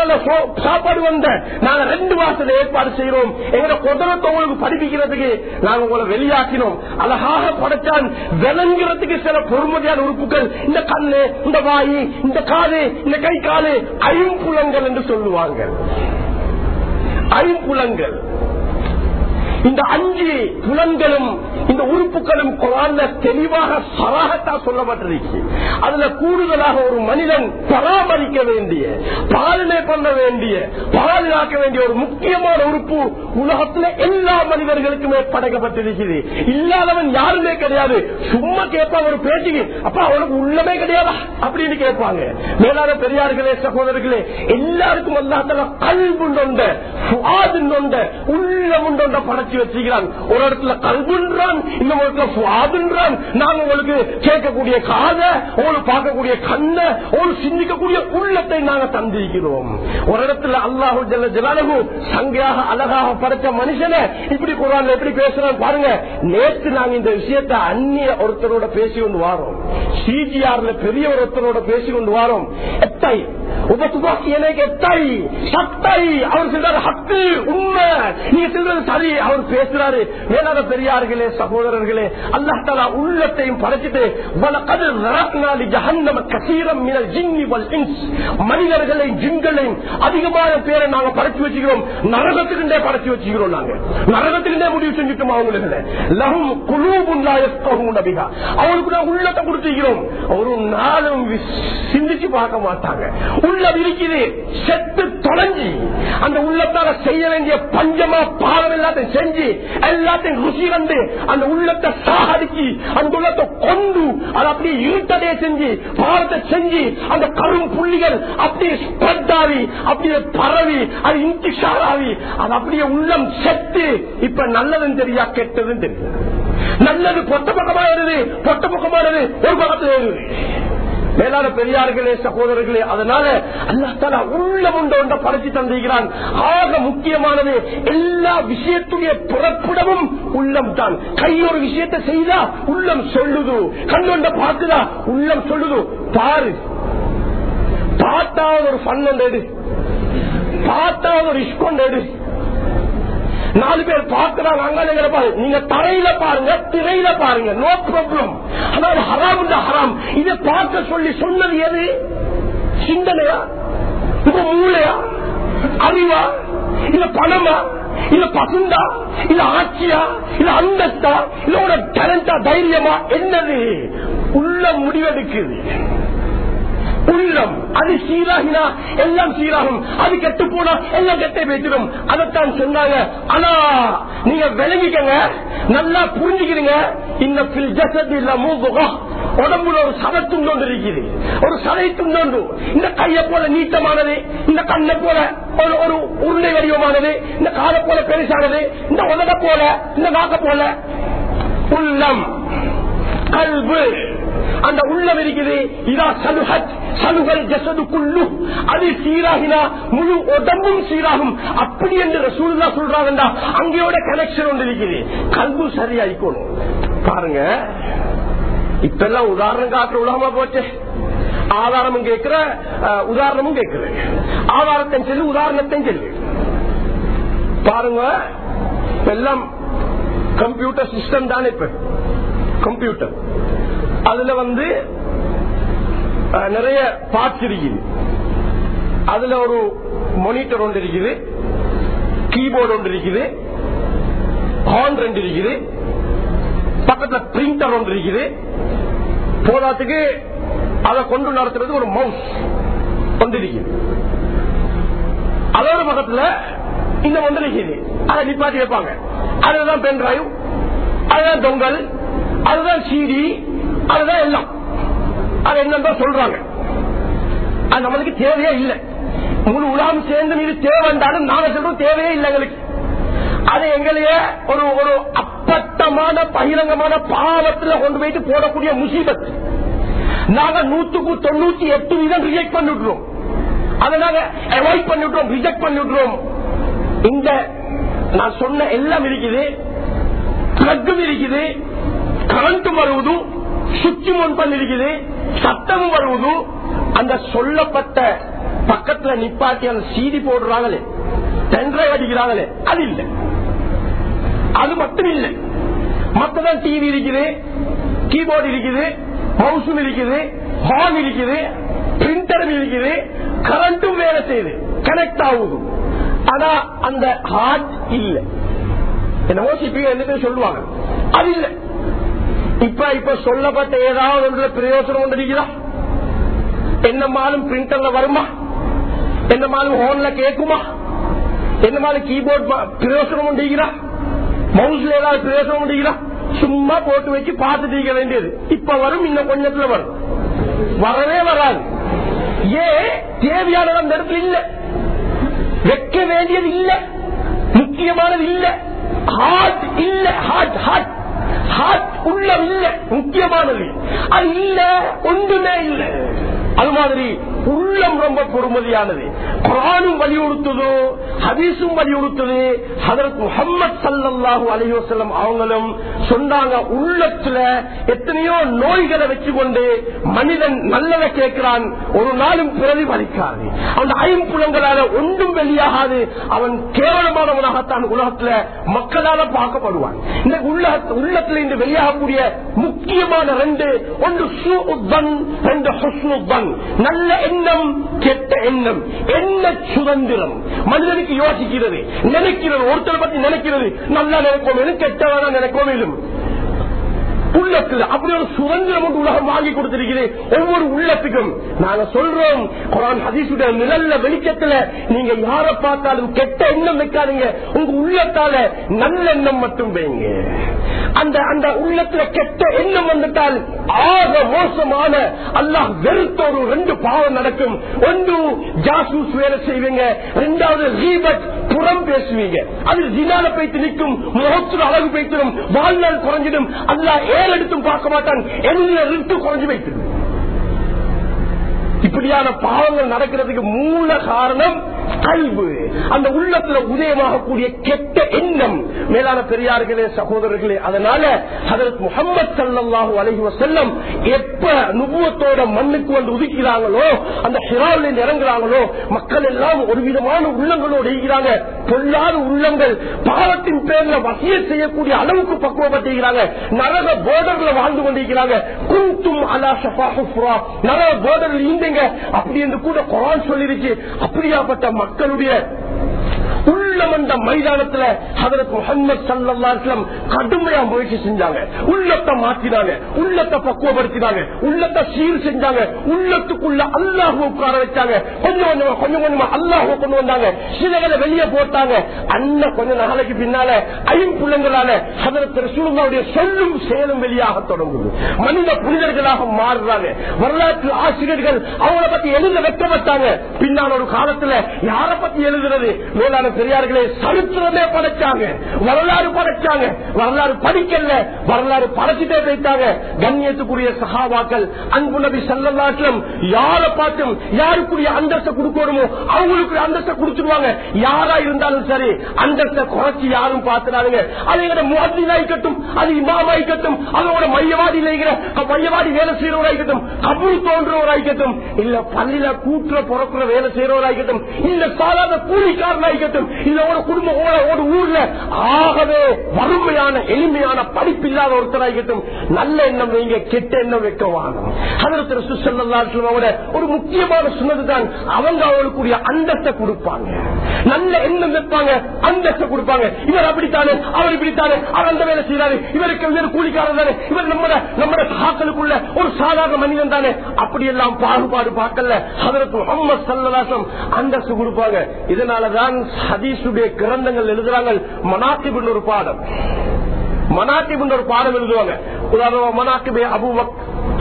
சாப்பாடு வந்த நாங்க ரெண்டு மாசத்துல ஏற்பாடு செய்யறோம் எங்களோட குதிரத்தை உங்களுக்கு படிப்பிக்கிறதுக்கு நாங்க உங்களை வெளியாக்கினோம். அழகாக படைச்சான். விளங்குறதுக்கு சில பொறுமதியான உறுப்புகள். இந்த கண்ணு இந்த வாயு இந்த காது இந்த கை காலு ஐம்புலங்கள் என்று சொல்லுவாங்க. ஐம்புலங்கள். இந்த அஞ்சு புலன்களும் இந்த உறுப்புகளும் குரான்ல தெளிவாக சராகத்தா சொல்லப்பட்டிருக்கு அதுல கூடுதலாக ஒரு மனிதன் பராமரிக்க வேண்டிய பாலனை பண்ண வேண்டிய பாதுகாக்க வேண்டிய ஒரு முக்கியமான உறுப்பு உலகத்துல எல்லா மனிதர்களுக்குமே படைக்கப்பட்டிருக்குது. இல்லாதவன் யாருமே கிடையாது. சும்மா கேட்பான் ஒரு பேச்சுக்கு அப்ப அவனுக்கு உள்ளமே கிடையாதா? அப்படின்னு கேட்பாங்க. மேலான பெரியார்களே சகோதரர்களே எல்லாருக்கும் அல்லாத கல்வுண்டு உள்ளம் உண்டு படைச்சு வச்சுக்கிறான் ஒரு இடத்துல கல்புன்றான் இன்னும் இடத்துல சுவாதுன்றான். நாங்க உங்களுக்கு கேட்கக்கூடிய காத உங்களுக்கு பார்க்கக்கூடிய கண்ண உங்களுக்கு சிந்திக்கக்கூடிய உள்ளத்தை நாங்க தந்திருக்கிறோம். ஒரு இடத்துல அல்லாஹு ஜல்ல ஜலாலகு சங்கையாக அழகாக படைத்த மனுஷனை இப்படி குரான் எப்படி பேசுறான் பாருங்க. நேற்று நாங்க இந்த விஷயத்தை அந்நிய ஒருத்தரோட பேசி கொண்டு வாரோம். சிஜிஆர்ல பெரிய ஒருத்தரோட பேசி கொண்டு வாரோம். எத்தை? உபசுபாக்கி எனக்கு எத்தை? சத்தை? அவர் சொல்றாரு ஹக்கு உண்மை. நீங்க சொல்றது சரி அவர் பேசுறாரு. மேலாத பெரியார்களே சகோதரர்களே அல்லாஹாலா உள்ளத்தையும் படைச்சிட்டு மனிதர்களையும் ஜிங்களையும் அதிகமான பேரை நாங்க படைச்சு வச்சுக்கிறோம். நரகத்துக்குண்டே படைச்சு வச்சுக்கிறோம் நாங்க. நரகத்துக்குண்டே முடிவு செஞ்சுட்டோம் அவங்களுக்கு லஹும் குலூபுன் லா அவங்களுக்கு நான் உள்ளத்தை கொடுத்துக்கிறோம். ஒரு நாளும் சிந்திச்சு பார்க்க மாட்டாங்க. உள்ளம் இருக்குது. செத்து தொலைஞ்சி. அந்த உள்ளத்தால செய்ய வேண்டிய பஞ்சமா பாவம் எல்லாத்தையும் செஞ்சு செஞ்சு எல்லாத்தையும் ருசி வந்து அந்த உள்ளத்தை சாகடிச்சு அந்த உள்ளத்தை கொண்டு அதை அப்படியே இருட்டதே செஞ்சு பாவத்தை செஞ்சு அந்த கரும் புள்ளிகள் அப்படியே ஸ்ப்ரெட் ஆகி அப்படியே பரவி அது இன்டிஷார் ஆகி அது அப்படியே உள்ளம் செத்து. இப்ப நல்லதும் தெரியா கெட்டதும் தெரியும் நல்லது பொட்ட பக்கமானது பொட்ட இருது ஒரு பக்கத்துல இருக்குது மேலான பெரியார்களே சகோதரர்களே அதனால அல்லாத்தால உள்ள உண்ட ஒன்றை படைச்சு தந்திருக்கிறான். ஆக முக்கியமானது எல்லா விஷயத்துடைய புறப்படமும் உள்ளம் தான். கை ஒரு விஷயத்தை செய்தா உள்ளம் சொல்லுது. கண்ணொண்ட பார்க்குதா உள்ளம் சொல்லுது. பாரு. பார்த்தா ஒரு ஃபன் எடு. பார்த்தா ஒரு இஷ்கொண்டு நாலு பேர் பார்க்கிறாங்க நீங்க தரையில பாருங்க திரையில பாருங்க. நோ ப்ராப்ளம் அதாவது ஹராம் இந்த ஹராம். இதை பார்க்க சொல்லி சொன்னது எது? சிந்தனையா? இப்ப மூளையா? அறிவா? இல்ல பணமா? இல்ல பசுந்தா? இல்ல ஆட்சியா? இல்ல அந்தஸ்தா? இல்ல ஒரு டேலண்டா தைரியமா? என்னது? உள்ள முடிவெடுக்குது. உள்ளம். அது சீராகினா எல்லாம் சீராகும் அது கெட்டு போனா எல்லாம் கெட்டே பேசிடும் அதைத்தான் சொன்னாங்க. ஆனா நீங்க விளங்கிக்கங்க. நல்லா புரிஞ்சுக்கிறீங்க இந்த பில் உடம்புல ஒரு சதை துண்டோண்டு இருக்குது. ஒரு சதை துண்டோண்டு இந்த கையை போல நீட்டமானது இந்த கண்ணை போல ஒரு ஒரு உருளை வடிவமானது இந்த காலை போல பெருசானது இந்த உதட போல இந்த நாக்க போல. உள்ளம். கல்வு அந்த உள்ளம் இருக்குது இதா சலுகத் சலுகல் ஜசதுக்குள்ளு அது சீராகினா முழு உடம்பும் சீராகும். அப்படி என்று ரசூல்லா சொல்றாங்கடா அங்கேயோட கனெக்ஷன் ஒன்று இருக்குது. கல்பும் சரியாயிக்கணும். பாருங்க இப்பெல்லாம் உதாரணம் காட்டுற உலகமா போச்சு. ஆதாரமும் கேட்கிற அஹ், உதாரணமும் கேட்கிற. ஆதாரத்தை சொல்லு உதாரணத்தையும் சொல்லு. பாருங்க எல்லாம் கம்ப்யூட்டர் சிஸ்டம் தானே இப்ப. கம்ப்யூட்டர் அதுல வந்து நிறைய பார்ட்ஸ் இருக்குது. அதுல ஒரு மொனிட்டர் ஒன்று இருக்குது. கீபோர்டு ஒன்று இருக்குது. ஹார்ன் ரெண்டு இருக்குது. பக்கத்துல பிரிண்டர் ஒன்று இருக்குது. போதாத்துக்கு அதை கொண்டு நடத்துறது ஒரு மவுஸ் ஒன்று இருக்குது. அதோட பக்கத்துல இந்த ஒன்று இருக்குது. அதை நிப்பாட்டி வைப்பாங்க. அதுதான் பென் டிரைவ் அதுதான் தொங்கல் அதுதான் சிடி அதுதான் எல்லாம். அது என்னன்னு சொல்றாங்க. அது நம்மளுக்கு தேவையே இல்லை. முழு உலகம் சேர்ந்து மீது தேவைண்டாலும் நாங்க சொல்றோம் தேவையே இல்லை எங்களுக்கு. அது எங்களையே ஒரு ஒரு அப்பட்டமான பகிரங்கமான பாவத்தில் கொண்டு போயிட்டு போடக்கூடிய முசீபத். நாங்க நூத்துக்கு தொண்ணூத்தி எட்டு வீதம் ரிஜெக்ட் பண்ணிடுறோம் அதை நாங்க அவாய்ட் பண்ணிடுறோம் ரிஜெக்ட் பண்ணிடுறோம் இந்த நான் சொன்ன எல்லாம் இருக்குது. பிளக்கும் இருக்குது. கரண்ட் வருவதும் சுவிட்சும் ஒன் பண்ணிருக்குது. சத்தமும் வருவது அந்த சொல்லப்பட்ட பக்கத்துல நிப்பாட்டி அந்த சீதி போடுறாங்களே. டென்ரை அடிக்கிறாங்களே. அது இல்லை. அது மட்டும் இல்லை. மத்ததான் டிவி இருக்குது. கீபோர்டு இருக்குது. மவுசும் இருக்குது. ஹார்ன் இருக்குது. பிரிண்டரும் இருக்குது. கரண்டும் வேலை செய்யுது. கனெக்ட் ஆகுது. ஆனா அந்த ஹார்ட் இல்ல. என்னமோ சிபி என்ன சொல்லுவாங்க. அது இல்ல. இப்ப இப்ப சொல்லப்பட்ட ஏதாவது ஒன்றுல பிரயோசனம் என்ன என்னமாலும் பிரிண்டர்ல வருமா? என்னமாலும் ஹோன்ல கேட்குமா? என்னமாலும் கீபோர்ட் பிரயோசனம் கொண்டிருக்கிறா மவுஸ்ல ஏதாவது பிரயோசனம் கொண்டிருக்கிறா சும்மா போட்டு வச்சு பார்த்துட்டு இருக்க வேண்டியது. இப்ப வரும் இன்னும் கொஞ்சத்துல வரும். வரவே வராது. ஏன் தேவையானது அந்த இடத்துல இல்ல. வைக்க வேண்டியது இல்ல. முக்கியமானது இல்ல. ஹார்ட் இல்ல. ஹார்ட் ஹார்ட் ஹார்ட் உள்ளம் இல்ல முக்கியமானது. அது இல்ல ஒன்றுமே இல்ல. அது மாதிரி உள்ளம் ரொம்ப பொறுமதியானது. குரானும் வலியுறுத்துது ஹதீஸும் வலியுறுத்தது அதற்கு முகமது சல்லாஹூ அலிவசல்லம் அவங்களும் சொன்னாங்க உள்ளத்துல எத்தனையோ நோய்களை வச்சுக்கொண்டு மனிதன் நல்லதை கேட்கிறான் ஒரு நாளும் பிரதிபலிக்காது. அந்த ஐம்புலங்களால ஒன்றும் வெளியாகாது. அவன் கேவலமானவனாகத்தான் உலகத்துல மக்களால பார்க்கப்படுவான். இந்த உள்ள உள்ளத்துல இன்று வெளியாகக்கூடிய முக்கியமான ரெண்டு ஒன்று சூஉத்தன் ரெண்டு ஹுஸ்னு நல்ல எண்ணம் கெட்ட எண்ணம். என்ன சுதந்திரம்? மனிதனுக்கு யோசிக்கிறது நினைக்கிறது ஒருத்தரை பத்தி நினைக்கிறது நல்லா நினைப்போம் கெட்டவனா நினைப்போம் உள்ளத்துல அப்படி ஒரு சுதந்திரம் ஒன்று உலகம் வாங்கி கொடுத்திருக்கிறேன். ஒவ்வொரு உள்ளத்துக்கும் நாங்க சொல்றோம் குரான் ஹதீசுடைய நிழல்ல வெளிச்சத்துல நீங்க யார பார்த்தாலும் கெட்ட எண்ணம் வைக்காதீங்க. உங்க உள்ளத்தால நல்லெண்ணம் மட்டும் வைங்க. அந்த அந்த உள்ளத்துல கெட்ட எண்ணம் வந்துட்டால் ஆக மோசமான அல்லாஹ் வெறுத்த ஒரு ரெண்டு பாவம் நடக்கும். ஒன்று ஜாசூஸ் வேலை செய்வீங்க. ரெண்டாவது ரீபட் புறம் பேசுவீங்க. அது ஜினால பைத்து நிற்கும் முகத்துல அழகு பைத்திடும் வாழ்நாள் குறைஞ்சிடும். எடுத்தும் பார்க்க மாட்டான். எந்த ரிட்டு குறைஞ்சு வைத்திடும் இப்படியான பாவங்கள் நடக்கிறதுக்கு மூல காரணம் கல்வு. அந்த உள்ளத்துல உதயமாகக்கூடிய கெட்ட எண்ணம். மேலான பெரியார்களே சகோதரர்களே அதனால அதற்கு முகமது சல்லாஹூ அலஹி செல்லம் எப்ப நுபுவத்தோட மண்ணுக்கு வந்து உதிக்கிறாங்களோ அந்த ஹிராவில் இறங்குறாங்களோ மக்கள் எல்லாம் ஒரு விதமான உள்ளங்களோடு இருக்கிறாங்க. பொல்லாத உள்ளங்கள் பாவத்தின் பேர்ல வசிய செய்யக்கூடிய அளவுக்கு பக்குவப்பட்டிருக்கிறாங்க. நரக போர்டர்ல வாழ்ந்து கொண்டிருக்கிறாங்க. குந்தும் அலா ஷஃபா நரக போர்டர்ல இருந்தீங்க. அப்படி என்று கூட குரான் சொல்லிருச்சு. அப்படியாப்பட்ட மக்களுடைய உள்ளம் அந்த மைதானத்துல அதற்கு முகமது சல்லாஸ்லம் கடுமையா முயற்சி செஞ்சாங்க. உள்ளத்தை மாத்தினாங்க. உள்ளத்தை பக்குவப்படுத்தினாங்க. உள்ளத்தை சீர் செஞ்சாங்க. உள்ளத்துக்குள்ள அல்லாஹ் உட்கார வச்சாங்க. கொஞ்சம் கொஞ்சமா கொஞ்சம் கொஞ்சமா அல்லாஹ் கொண்டு வந்தாங்க. சிலகளை வெளியே போட்டாங்க. அண்ணன் கொஞ்ச நாளைக்கு பின்னால ஐம்புலங்களால அதற்கு ரசூலுல்லாவுடைய சொல்லும் செயலும் வெளியாக தொடங்குது. மனித புனிதர்களாக மாறுறாங்க. வரலாற்று ஆசிரியர்கள் அவங்கள பத்தி எழுத வைக்கப்பட்டாங்க பின்னால் ஒரு காலத்துல யார பத்தி எழுதுறது? மேலான பெரியார் அவர்களை சரித்திரமே படைச்சாங்க. வரலாறு படைச்சாங்க. வரலாறு படிக்கல வரலாறு படைச்சிட்டே போயிட்டாங்க. கண்ணியத்துக்குரிய சகாவாக்கள் அன்பு நபி சல்லாஸ்லம் யாரை பார்த்தும் யாருக்குரிய அந்தஸ்தை கொடுக்கணுமோ அவங்களுக்கு அந்தஸ்தை கொடுத்துருவாங்க. யாரா இருந்தாலும் சரி அந்தஸ்தை குறைச்சி யாரும் பார்த்துடாதுங்க அது எங்க முகத்தினாய்க்கட்டும் அது இமாமாய்க்கட்டும் அதோட மையவாதி மையவாதி வேலை செய்யறவராய்க்கட்டும் கபூர் தோன்றவராய்க்கட்டும் இல்ல பள்ளியில கூட்டுற பிறக்கிற வேலை செய்யறவராய்க்கட்டும் இல்ல சாதாரண கூலிக்காரனாய்க்கட்டும் இல்ல ஒரு ஒரு ஊர்ல ஆகவே வறுமையான எளிமையான படிப்பு இல்லாத ஒருத்தராகட்டும் நல்ல எண்ணம் வைங்க கெட்ட எண்ணம் வைக்க வாங்க அதற்கு ஒரு முக்கியமான சொன்னதுதான் அவங்க அவங்களுக்குரிய அந்தஸ்தை கொடுப்பாங்க. நல்ல எண்ணம் வைப்பாங்க அந்தஸ்தை கொடுப்பாங்க. இவர் அப்படித்தானே அவர் இப்படித்தானே அவர் அந்த வேலை செய்யறாரு இவருக்கு இவர் கூலிக்காரர் தானே இவர் நம்ம நம்ம சாக்களுக்குள்ள ஒரு சாதாரண மனிதன் தானே. அப்படியெல்லாம் பாகுபாடு பார்க்கல. அதற்கு முகமது சல்லாசம் அந்தஸ்து கொடுப்பாங்க. இதனாலதான் ஹதீசுடைய கிரந்தங்கள் எழுதுறாங்க. மனாத்திபின் ஒரு பாடம். மனாத்திபின் ஒரு பாடம் எழுதுவாங்க. உதாரணமா மனாத்திபே அபுபக்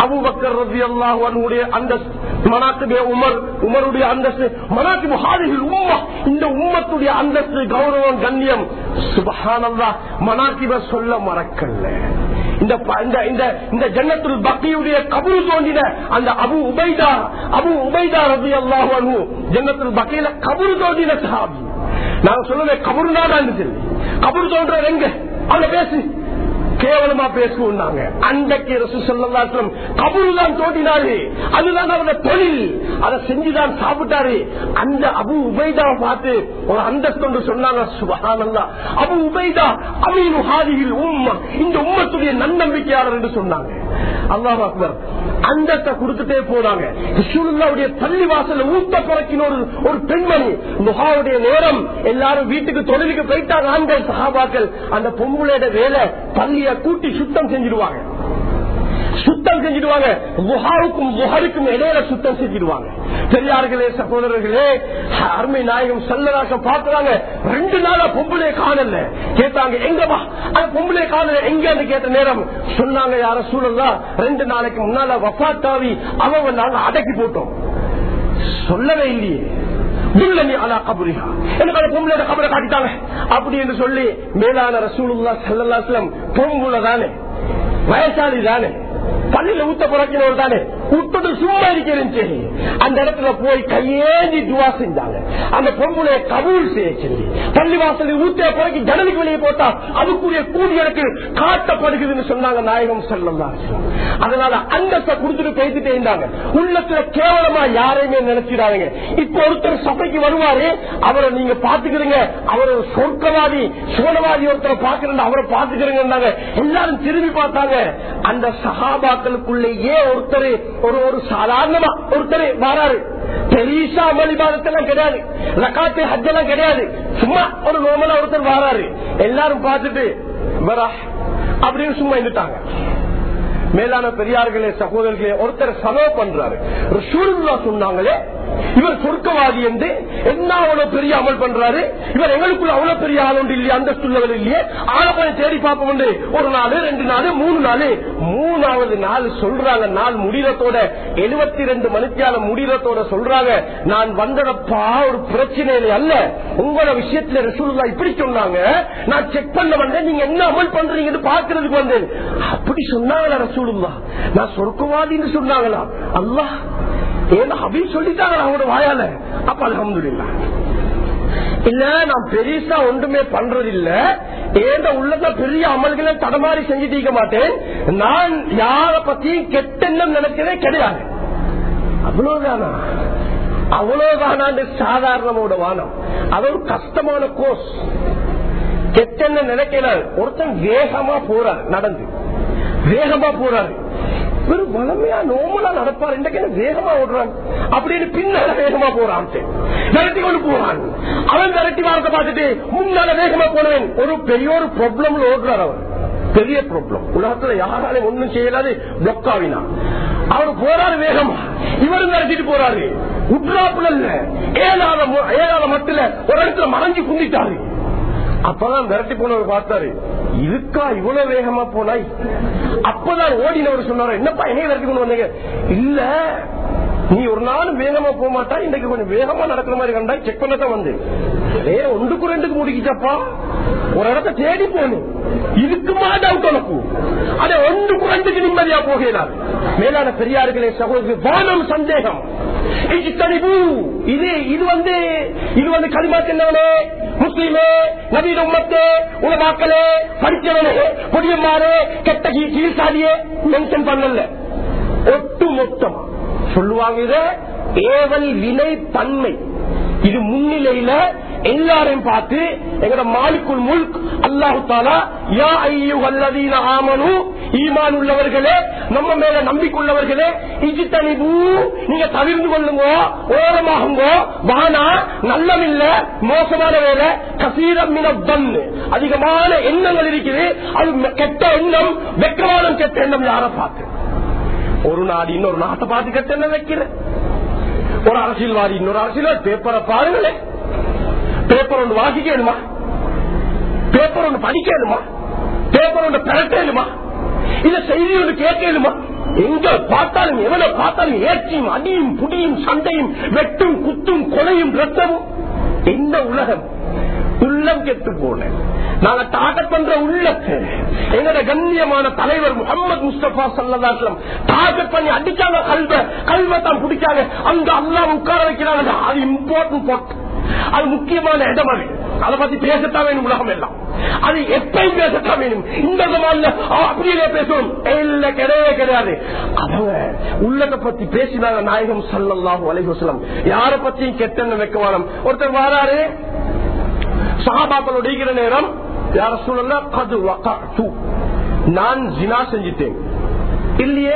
அபுபக்கர் ரவி அல்லாஹுடைய அந்தஸ்து மனாத்திபே உமர் உமருடைய அந்தஸ்து மனாத்தி ஹாதிகள் உம்மா இந்த உம்மத்துடைய அந்தஸ்து கௌரவம் கண்ணியம். சுபஹானல்லா மனாத்திப சொல்ல மறக்கல்ல. இந்த இந்த ஜன்னத்துல் பக்தியுடைய கபூர் தோன்றின அந்த அபு உபைதா அபு உபைதா ரவி அல்லாஹு ஜன்னத்துல் பக்தியில கபூர் தோன்றின சஹாபி. நாங்க சொல்லுவேன் கபூர் தான் கபூர் தோன்ற எங்க? அவங்க பேசு. கேவலமா பேசுவோம் அன்றைக்கு ரசு சொல்லலாம் கபூர் தான் தோட்டினாரு அதுதான் அவரோட தொழில். அதை செஞ்சுதான் சாப்பிட்டாரு. அந்த அபு உபைதாவை பார்த்து ஒரு அந்தஸ்து சொன்னாங்க சுபகானந்தா அபு உபைதா அமீனு ஹாதியில் உம்மா. இந்த உம்மத்துடைய நன்னம்பிக்கையாளர் என்று சொன்னாங்க. அல்லாஹ் அக்பர். கொடுத்துட்டே போறாங்க. ரசூலுல்லாவுடைய பள்ளி வாசல ஊத்த பிறக்கின ஒரு ஒரு பெண்மணி. முகாவுடைய நேரம். எல்லாரும் வீட்டுக்கு தொழிலுக்கு போயிட்டாங்க. ஆண்கள் சகாபாக்கள் அந்த பொம்புளையோட வேலை பள்ளிய கூட்டி சுத்தம் செஞ்சிருவாங்க. சுத்தம் செஞ்சிடுவாங்க. முகாவுக்கும் முகருக்கும் இடையில சுத்தம் செஞ்சிடுவாங்க. பெரியார்களே சகோதரர்களே அருமை நாயகம் செல்லராசம் பார்க்கிறாங்க. ரெண்டு நாளா பொம்பளை காணல. கேட்டாங்க எங்கம்மா? அந்த பொம்பளை காணல. எங்க கேட்ட நேரம் சொன்னாங்க யார சூழல்லா ரெண்டு நாளைக்கு முன்னால வஃத்தாவி அவங்க நாங்க அடக்கி போட்டோம். சொல்லவே இல்லையே. அப்படி என்று சொல்லி மேலான ரசூலுல்லா சல்லாஸ்லம் பொம்புல தானே. வயசாளி தானே பள்ளியில ஊத்த புறக்கினவர் தானே விட்டுட்டு சும்மா இருக்கிறேன் அந்த இடத்துல போய் கையேந்தி துவா செஞ்சாங்க. அந்த பொம்புடைய கபூல் செய்ய சொல்லி பள்ளி வாசலில் ஊத்த பிறகு ஜனலுக்கு வெளியே போட்டா அதுக்குரிய கூலி எனக்கு காட்டப்படுகிறதுன்னு சொன்னாங்க நாயகம் செல்லம் அதனால அந்தஸ்தை கொடுத்துட்டு பேசிட்டே இருந்தாங்க. உள்ளத்துல கேவலமா யாரையுமே நினைச்சிடாங்க இப்ப ஒருத்தர் சபைக்கு வருவாரு அவரை நீங்க பாத்துக்கிறீங்க அவர் சொர்க்கவாதி சோழவாதி ஒருத்தரை பாக்குறேன் அவரை பாத்துக்கிறீங்க எல்லாரும் திரும்பி பார்த்தாங்க அந்த சகாபாக்களுக்குள்ளேயே ஒருத்தர் ஒரு ஒரு சாதாரணமா ஒருத்தர் வராரு. பெரிசா அமளிபாதத்தெல்லாம் கிடையாது. ரக்காத்து ஹஜ்ஜெல்லாம் கிடையாது. சும்மா ஒரு நோமலா ஒருத்தர் வராரு. எல்லாரும் பார்த்துட்டு வரா அப்படின்னு சும்மா இருந்துட்டாங்க. மேலான பெரியார்களே சகோதரர்களே ஒருத்தர் செலவு பண்றாரு. சொன்னாங்களே இவர் சொர்க்கவாதி என்று என்ன அவ்வளவு பெரிய அமல் பண்றாரு? இவர் எங்களுக்குள்ள அவ்வளவு பெரிய ஆள் ஒன்று இல்லையா? அந்த சுள்ளவர் இல்லையே ஆழப்பனை தேடி பார்ப்போம் ஒரு நாள் ரெண்டு நாள் மூணு நாள். மூணாவது நாள் சொல்றாங்க. நாள் முடிகிறத்தோட எழுபத்தி ரெண்டு மணிக்கால முடிகிறத்தோட சொல்றாங்க. நான் வந்தடப்பா ஒரு பிரச்சனை அல்ல. உங்களோட விஷயத்துல ரசூல்லா இப்படி சொன்னாங்க. நான் செக் பண்ண வந்தேன். நீங்க என்ன அமல் பண்றீங்கன்னு பாக்குறதுக்கு வந்தேன். அப்படி சொன்னாங்களா ரசூலுல்லா நான் சொர்க்கவாதின்னு சொன்னாங்களா? அல்லாஹ் ஏன்னா அப்படின்னு சொல்லிட்டாங்க அவங்களோட வாயால. அப்ப அலமதுல்லா இல்ல நான் பெருசா ஒன்றுமே பண்றது இல்ல ஏந்த உள்ளத பெரிய அமல்களை தடமாறி செஞ்சு தீக்க மாட்டேன். நான் யார பத்தியும் கெட்டெண்ணம் நினைக்கிறதே கிடையாது. அவ்வளவுதானா? அவ்வளவுதானான்னு சாதாரணமோட வானம்? அது ஒரு கஷ்டமான கோர்ஸ் கெட்டெண்ண நினைக்கிறார் ஒருத்தன் வேகமா போறார் நடந்து. வேகமா போறாரு. வெறும் வளமையா நோமலா நடப்பார். இன்றைக்கு வேகமா ஓடுறான்? அப்படின்னு பின்னால வேகமா போறான். விரட்டி கொண்டு போறான். அவன் விரட்டி வாரத்தை பார்த்துட்டு முன்னால வேகமா போனவன். ஒரு பெரிய ஒரு ப்ராப்ளம்ல ஓடுறார் அவர். பெரிய ப்ராப்ளம் உலகத்துல யாராலையும் ஒண்ணும் செய்யலாது பிளாக் ஆவினா அவர் போறாரு வேகமா. இவரும் விரட்டிட்டு போறாரு. உட்ராப்புல இல்ல. ஏழாத மு- ஏழாத மட்டில ஒரு இடத்துல மறைஞ்சு குந்திட்டாரு. அப்பதான் விரட்டி போனவர் பார்த்தாரு. இதுக்கா இவ்வளவு வேகமா போனாய்? அப்பதான் ஓடினவர் சொன்னாரோ? என்னப்பா என்னைய வரைக்கும் கொண்டு வந்தீங்க? இல்ல நீ ஒரு நாள் வேகமா போக மாட்டா இன்னைக்கு கொஞ்சம் வேகமா நடக்கிற மாதிரி கண்டா செக் பண்ணத்தான் வந்து வேற ஒன்றுக்கு ரெண்டுக்கு முடிக்கிச்சப்பா. ஒரு இடத்த தேடி போகணும் இதுக்குமா டவுட் உனக்கு. அதை ஒன்றுக்கு ரெண்டுக்கு நிம்மதியா போகிறார் மேலான பெரியார்களே சகோதரி வானம் சந்தேகம். இது இது வந்து இது வந்து களிமா சென்னவனே முஸ்லீமே நவீன உம்மத்தே உலமாக்களே படிச்சவனே பொடியம்மாரே கெட்ட கீ- கீழ்சாதியே மென்ஷன் பண்ணல. ஒட்டு மொத்தம் சொல்லுவாங்க ஏவல் வினை தன்மை இது முன்னிலையில எல்லாரையும் பார்த்து எங்கட மாலிக்குள் முல்க் அல்லாஹு தாலா யா ஐயுகல்லதீன ஆமனு ஈமான் உள்ளவர்களே நம்ம மேல நம்பிக்கையுள்ளவர்களே இஜித்தனிபு நீங்க தவிர்ந்து கொள்ளுங்க ஓரமாகுங்க வானா நல்லமில்ல மோசமான வேலை கசீரம் மினப்பன் அதிகமான எண்ணங்கள் இருக்குது அது கெட்ட எண்ணம் வெக்கமான கெட்ட எண்ணம் யாரை பார்த்து? ஒரு நாடு இன்னொரு நாட்டை பார்த்து என்ன வைக்கிற? ஒரு அரசியல்வாதி இன்னொரு அரசியல்வாதி. பேப்பரை பாருங்களேன் பேப்பர் ஒன்று வாசிக்கணுமா? பேப்பர் ஒன்று படிக்கணுமா? பேப்பர் ஒன்று பிறக்கணுமா இல்ல செய்தி ஒன்று கேட்கணுமா? எங்க பார்த்தாலும் எவனை பார்த்தாலும் ஏற்றியும் அடியும் புடியும் சண்டையும் வெட்டும் குத்தும் கொலையும் ரத்தமும். என்ன உலகம்? உள்ளம் கெட்டு போன. நாங்க டார்கெட் பண்ற உள்ளத்தை எங்களோட கண்ணியமான தலைவர் முகமது முஸ்தபா சல்லதாஸ்லம் டார்கெட் பண்ணி அடிச்சாங்க கல்வ கல்வ தான் பிடிச்சாங்க. அந்த அல்லா உட்கார வைக்கிறாங்க. அது இம்பார்ட்டன்ட் பாட் அது முக்கியமான இடம் அது. அதை பத்தி பேசத்தான் வேணும் உலகம் எல்லாம். அது எப்பயும் பேசத்தான் வேணும்? இந்த சமாளில அப்படியே பேசணும். இல்ல கிடையவே கிடையாது. அவங்க உள்ளத்தை பத்தி பேசினாங்க நாயகம் சல்லல்லாஹு அலைஹி யார பத்தியும் கெட்டன்னு வைக்க வேணும் ஒருத்தர் வாராரு. சகாபாக்களோட நேரம் யார சொல்லலாம் கது வகாத்து நான் ஜினா செஞ்சிட்டேன். இல்லையே?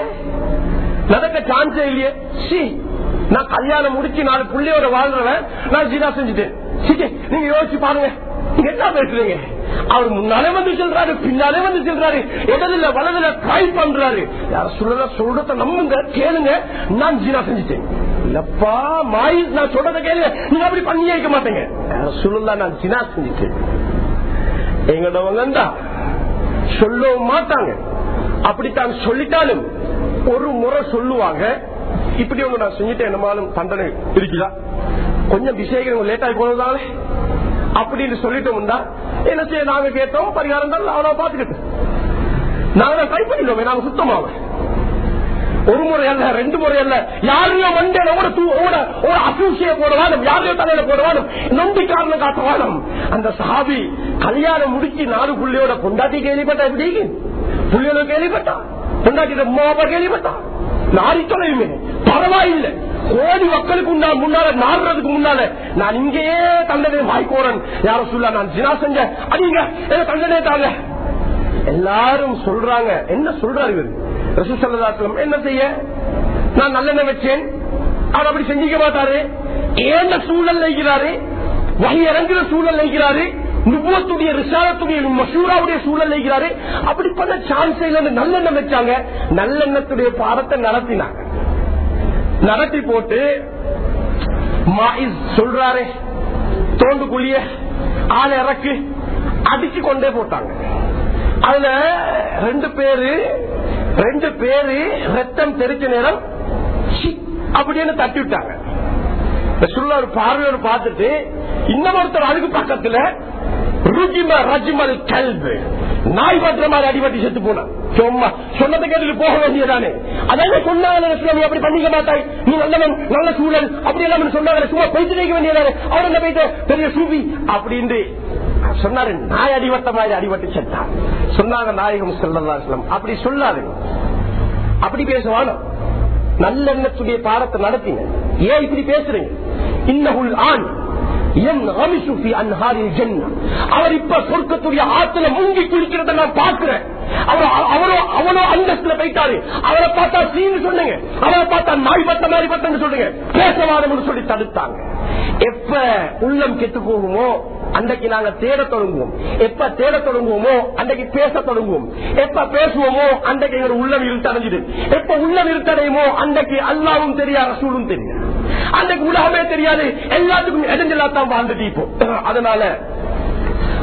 நடக்க சான்ஸே இல்லையே? சி. நான் கல்யாணம் முடிச்சு நாலு புள்ளியோட வாழ்றவன் நான் ஜினா செஞ்சுட்டேன். சீ, நீங்க யோசிச்சு பாருங்க. நீங்க என்ன பேசுறீங்க? அவர் முன்னாலே வந்து சொல்றாரு பின்னாலே வந்து சொல்றாரு. இடதுல வலதுல ட்ரை பண்றாரு. யார சொல்ற சொல்றத நம்புங்க கேளுங்க. நான் ஜீனா செஞ்சுட்டேன். இல்லப்பா மாய் நான் சொல்றத கேளுங்க. நீங்க அப்படி பண்ணியே இருக்க மாட்டேங்க. யார நான் ஜினா செஞ்சுட்டேன். எங்களவங்க சொல்லவும் மாட்டாங்க. அப்படித்தான் சொல்லிட்டாலும் ஒரு முறை சொல்லுவாங்க. இப்படி உங்க நான் செஞ்சுட்டேன் என்னமாலும் தண்டனை இருக்குதா? கொஞ்சம் விஷயங்கள் லேட் ஆகி போனதாலே அப்படின்னு சொல்லிட்டோம்னா என்ன செய்ய நாங்க கேட்டோம் பரிகாரம் தான் அவனை பாத்துக்கிட்டு நாங்க ட்ரை பண்ணிடுவோம் நாங்க சுத்தமாவோம் ஒரு முறை அல்ல ரெண்டு முறை அல்ல. யாரையோ மண்டல ஒரு தூ ஓட அசூசிய போட யாரையோ தலையில போட நம்பிக்காரனு காட்டுவானும். அந்த சாபி கல்யாணம் முடிச்சு நாலு புள்ளியோட பொண்டாட்டி கேள்விப்பட்டா எப்படி? புள்ளியோட கேள்விப்பட்டான் பொண்டாட்டி அம்மாவா கேள்விப்பட்டான் நாரி தொலையுமே பரவாயில்லை. கோடி மக்களுக்கு உண்டா முன்னால நாடுறதுக்கு முன்னால. நான் இங்கேயே தண்டனை வாய்க்கோரன் யார சொல்ல நான் ஜினா செஞ்சேன். அடிங்க எனக்கு தண்டனை தாங்க. எல்லாரும் சொல்றாங்க. என்ன சொல்றாரு இவரு? என்ன செய்ய? நான் நல்லெண்ணெய் வச்சேன். அவர் அப்படி செஞ்சிக்க மாட்டாரு. ஏந்த சூழல் நெய்கிறாரு வகை இறங்குற சூழல் நெய்கிறாரு நுபுவத்துடைய ரிசாலத்துடைய மசூராவுடைய சூழல் நெய்கிறாரு அப்படி பண்ண சான்ஸ் இல்லைன்னு நல்லெண்ணம் வச்சாங்க. நல்லெண்ணத்துடைய பாடத்தை நடத்தினாங்க. நடத்தி போட்டு மாயிஸ் சொல்றாரு தோண்டு குழிய ஆள் இறக்கு அடிச்சு கொண்டே போட்டாங்க. அதுல ரெண்டு பேரு ரெண்டு பேரு ரத்தம் தெரிச்ச நேரம் சி, அப்படின்னு தட்டி விட்டாங்க. ரசூலுல்லாஹ் ஒரு பார்வையோடு பார்த்துட்டு இன்னும் ஒருத்தர் அதுக்கு பக்கத்துல ருஜிம ரஜ்மல் கல்பு. நாய் பற்ற மாதிரி அடிபட்டி செத்து போனான். சும்மா சொன்னதை கேட்டு போக வேண்டியதானே? அதாவது சொன்னாங்க நீ அப்படி பண்ணிக்க மாட்டாய். நீ நல்லவன் நல்ல சூழல். அப்படி எல்லாம் சொன்னாங்க சும்மா போயிட்டு நிற்க வேண்டியதானே? அவர் என்ன போயிட்டு பெரிய சூபி. அப்படின்னு சொன்னாரு நாய் அடிபட்ட மாதிரி அடிபட்டு செத்தான் சொன்னாங்க நாயகம் செல்லம் அப்படி சொல்லாது. அப்படி பேசுவானோ? நல்லெண்ணத்துடைய பாடத்தை நடத்தின ஏன் இப்படி பேசுறீங்க? இன்னகுள் ஆண் அவர் இப்ப சொர்க்கத்துடைய ஆத்துல முங்கி குளிக்கிறத நான் பாக்குறேன் அவர் அவரோ அவனோ அந்தஸ்துல போயிட்டாரு. அவரை பார்த்தா சீனு சொன்னீங்க அவரை பார்த்தா நாய் பத்த மாதிரி பட்டன்னு சொல்லுங்க. பேசவாதம்னு சொல்லி தடுத்தாங்க. எப்ப உள்ளம் கெட்டு போகுமோ அன்றைக்கு நாங்க தேட தொடங்குவோம். எப்ப தேட தொடங்குவோமோ அன்றைக்கு பேச தொடங்குவோம். எப்ப பேசுவோமோ அன்றைக்கு எங்க உள்ளம் இருட்டடைஞ்சிடு எப்ப உள்ளம் இருட்டடையுமோ அன்றைக்கு அல்லாவும் தெரியா ரசூலும் தெரியும். அன்றைக்கு உலகமே தெரியாது. எல்லாத்துக்கும் இடைஞ்சலா தான் வாழ்ந்துட்டு இப்போ. அதனால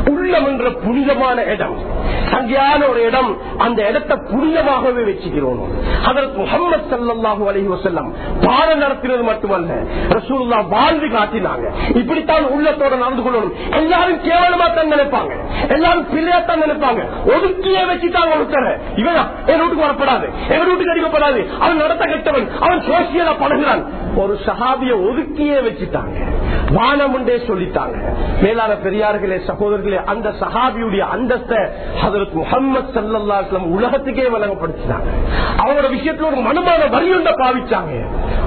உள்ளம் என்ற புனிதமான இடம் சங்கியான ஒரு இடம் அந்த இடத்தை புனிதமாகவே வச்சுக்கிறோம். அதற்கு முகமது சல்லாஹூ அலஹி வசல்லம் பாடம் நடத்தினது மட்டுமல்ல ரசூல்லா வாழ்ந்து காட்டினாங்க. இப்படித்தான் உள்ளத்தோட நடந்து கொள்ளணும். எல்லாரும் கேவலமா தான் நினைப்பாங்க. எல்லாரும் பிள்ளையாத்தான் நினைப்பாங்க. ஒதுக்கியே வச்சுட்டாங்க ஒருத்தர. இவன் என் வீட்டுக்கு வரப்படாது. என் வீட்டுக்கு அடிக்கப்படாது. அவன் நடத்த கெட்டவன். அவன் சோசியலா பழகிறான். ஒரு சஹாபிய ஒதுக்கியே வச்சுட்டாங்க. வானமுண்டே சொல்லிட்டாங்க மேலான பெரியார்களே சகோதரர்களே அந்த சஹாபியுடைய அந்தஸ்தை ஹதரத் முகமது சல்லாஸ்லம் உலகத்துக்கே வழங்கப்படுத்தினாங்க. அவங்களோட விஷயத்துல ஒரு மனமான வரியுண்ட பாவிச்சாங்க.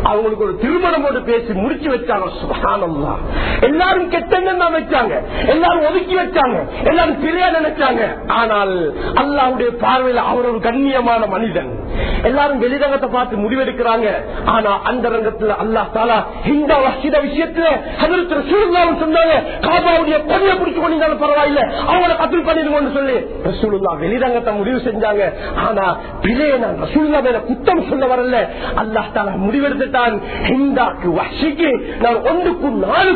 அவங்களுக்கு ஒரு திருமணம் போட்டு பேசி முடிச்சு வச்சாங்க. சுகானம்லா எல்லாரும் கெட்டெண்ணம் வச்சாங்க. எல்லாரும் ஒதுக்கி வச்சாங்க. எல்லாரும் பிரியா நினைச்சாங்க. ஆனால் அல்லாவுடைய பார்வையில் அவர் ஒரு கண்ணியமான மனிதன். எல்லாரும் வெளிரங்கத்தை பார்த்து முடிவெடுக்கிறாங்க. ஆனா அந்த ரங்கத்துல அல்லா தாலா இந்த விஷயத்துல ஹதரத் சொன்னாங்க காபாவுடைய பிடிச்சு கொண்டிருந்தாலும் பரவாயில்ல. அவங்கள கத்தில் சொல்லி ரசூலுல்லா வெளிரங்கத்தை முடிவு செஞ்சாங்க. ஆனா பிழைய நான் ரசூலுல்லா மேல குத்தம் சொல்ல வரல. அல்லாஹ் தாலா முடிவெடுத்துட்டான். ஹிந்தாக்கு வசிக்கு நான் ஒன்றுக்கு நாலு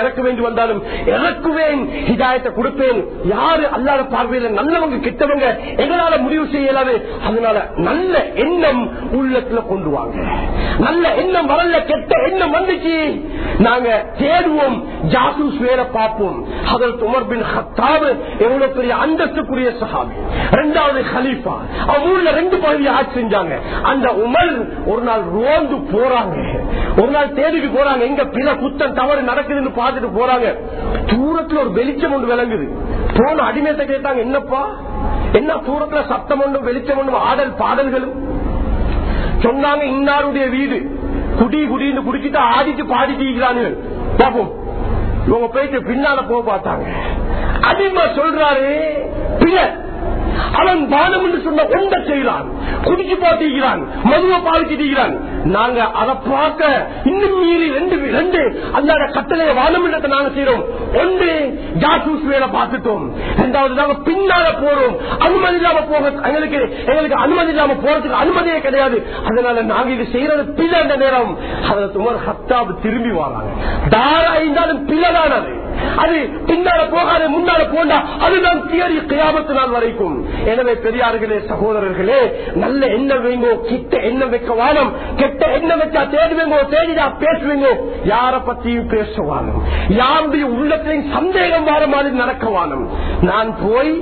இறக்க வேண்டி வந்தாலும் இறக்குவேன் இதாயத்தை கொடுப்பேன். யாரு அல்லாத பார்வையில நல்லவங்க கெட்டவங்க எங்களால முடிவு செய்யலாது அதனால நல்ல எண்ணம் உள்ளத்துல கொண்டு வாங்க. நல்ல எண்ணம் வரல கெட்ட எண்ணம் வந்துச்சு. நாங்க தேடுவோம். ஜாசூஸ் வேலை பார்ப்போம். அதில் துமர் பின் ஹத்தாவு எவ்வளவு பெரிய அந்தஸ்துக்குரிய சகாபி இரண்டாவது ஹலீஃபா. அவங்க ஊர்ல ரெண்டு பகுதி ஆட்சி செஞ்சாங்க. அந்த உமர் ஒரு நாள் ரோந்து போறாங்க. ஒரு நாள் தேடிக்கு போறாங்க. எங்க பிற குத்தம் தவறு நடக்குதுன்னு பார்த்துட்டு போறாங்க. தூரத்துல ஒரு வெளிச்சம் ஒன்று விளங்குது. போன அடிமையத்தை கேட்டாங்க என்னப்பா? என்ன தூரத்துல சத்தம் ஒன்றும் வெளிச்சம் ஒன்றும் ஆடல் பாடல்களும்? சொன்னாங்க இன்னாருடைய வீடு. குடி குடின்னு குடிச்சிட்டு ஆடிட்டு பாடிட்டு இருக்கிறானு பாப்போம் இவங்க போயிட்டு பின்னால போக பார்த்தாங்க. அதிகமா சொல்றாரு பிள்ளை அவன் பானம் என்று சொன்ன உண்ட செய்கிறான். குடிச்சு பாட்டிக்கிறான் மதுவை பாதிக்கிறான் நாங்க அதை பார்க்க இன்னும் மீறி ரெண்டு ரெண்டு அந்த கட்டளையை வானம் என்றத்தை நாங்க செய்யறோம் ஒன்று ஜாசூஸ் வேலை பார்த்துட்டோம். இரண்டாவது நாங்க பின்னால போறோம். அனுமதி இல்லாம போக எங்களுக்கு எங்களுக்கு அனுமதி இல்லாம போறதுக்கு அனுமதியே கிடையாது. அதனால நாங்க இது செய்யறது பிள்ளை அந்த நேரம். அதை துமர் ஹத்தாப் திரும்பி வராங்க. தாரா இருந்தாலும் பிள்ளைதான் அது அது பின்னால போகாது முன்னால போண்டா. அதுதான் தியரி கியாமத்து நாள் வரைக்கும். எனவே பெரியார்களே சகோதரர்களே நல்ல எண்ணம் வைங்கோ கிட்ட எண்ணம் வைக்க வானம் கெட்ட எண்ணம் வச்சா தேடுவீங்கோ தேடிதா பேசுவீங்கோ. யார பத்தியும் பேசுவானும் யாருடைய உள்ளத்தையும் சந்தேகம் வர மாதிரி நடக்க வானம் நான் போய்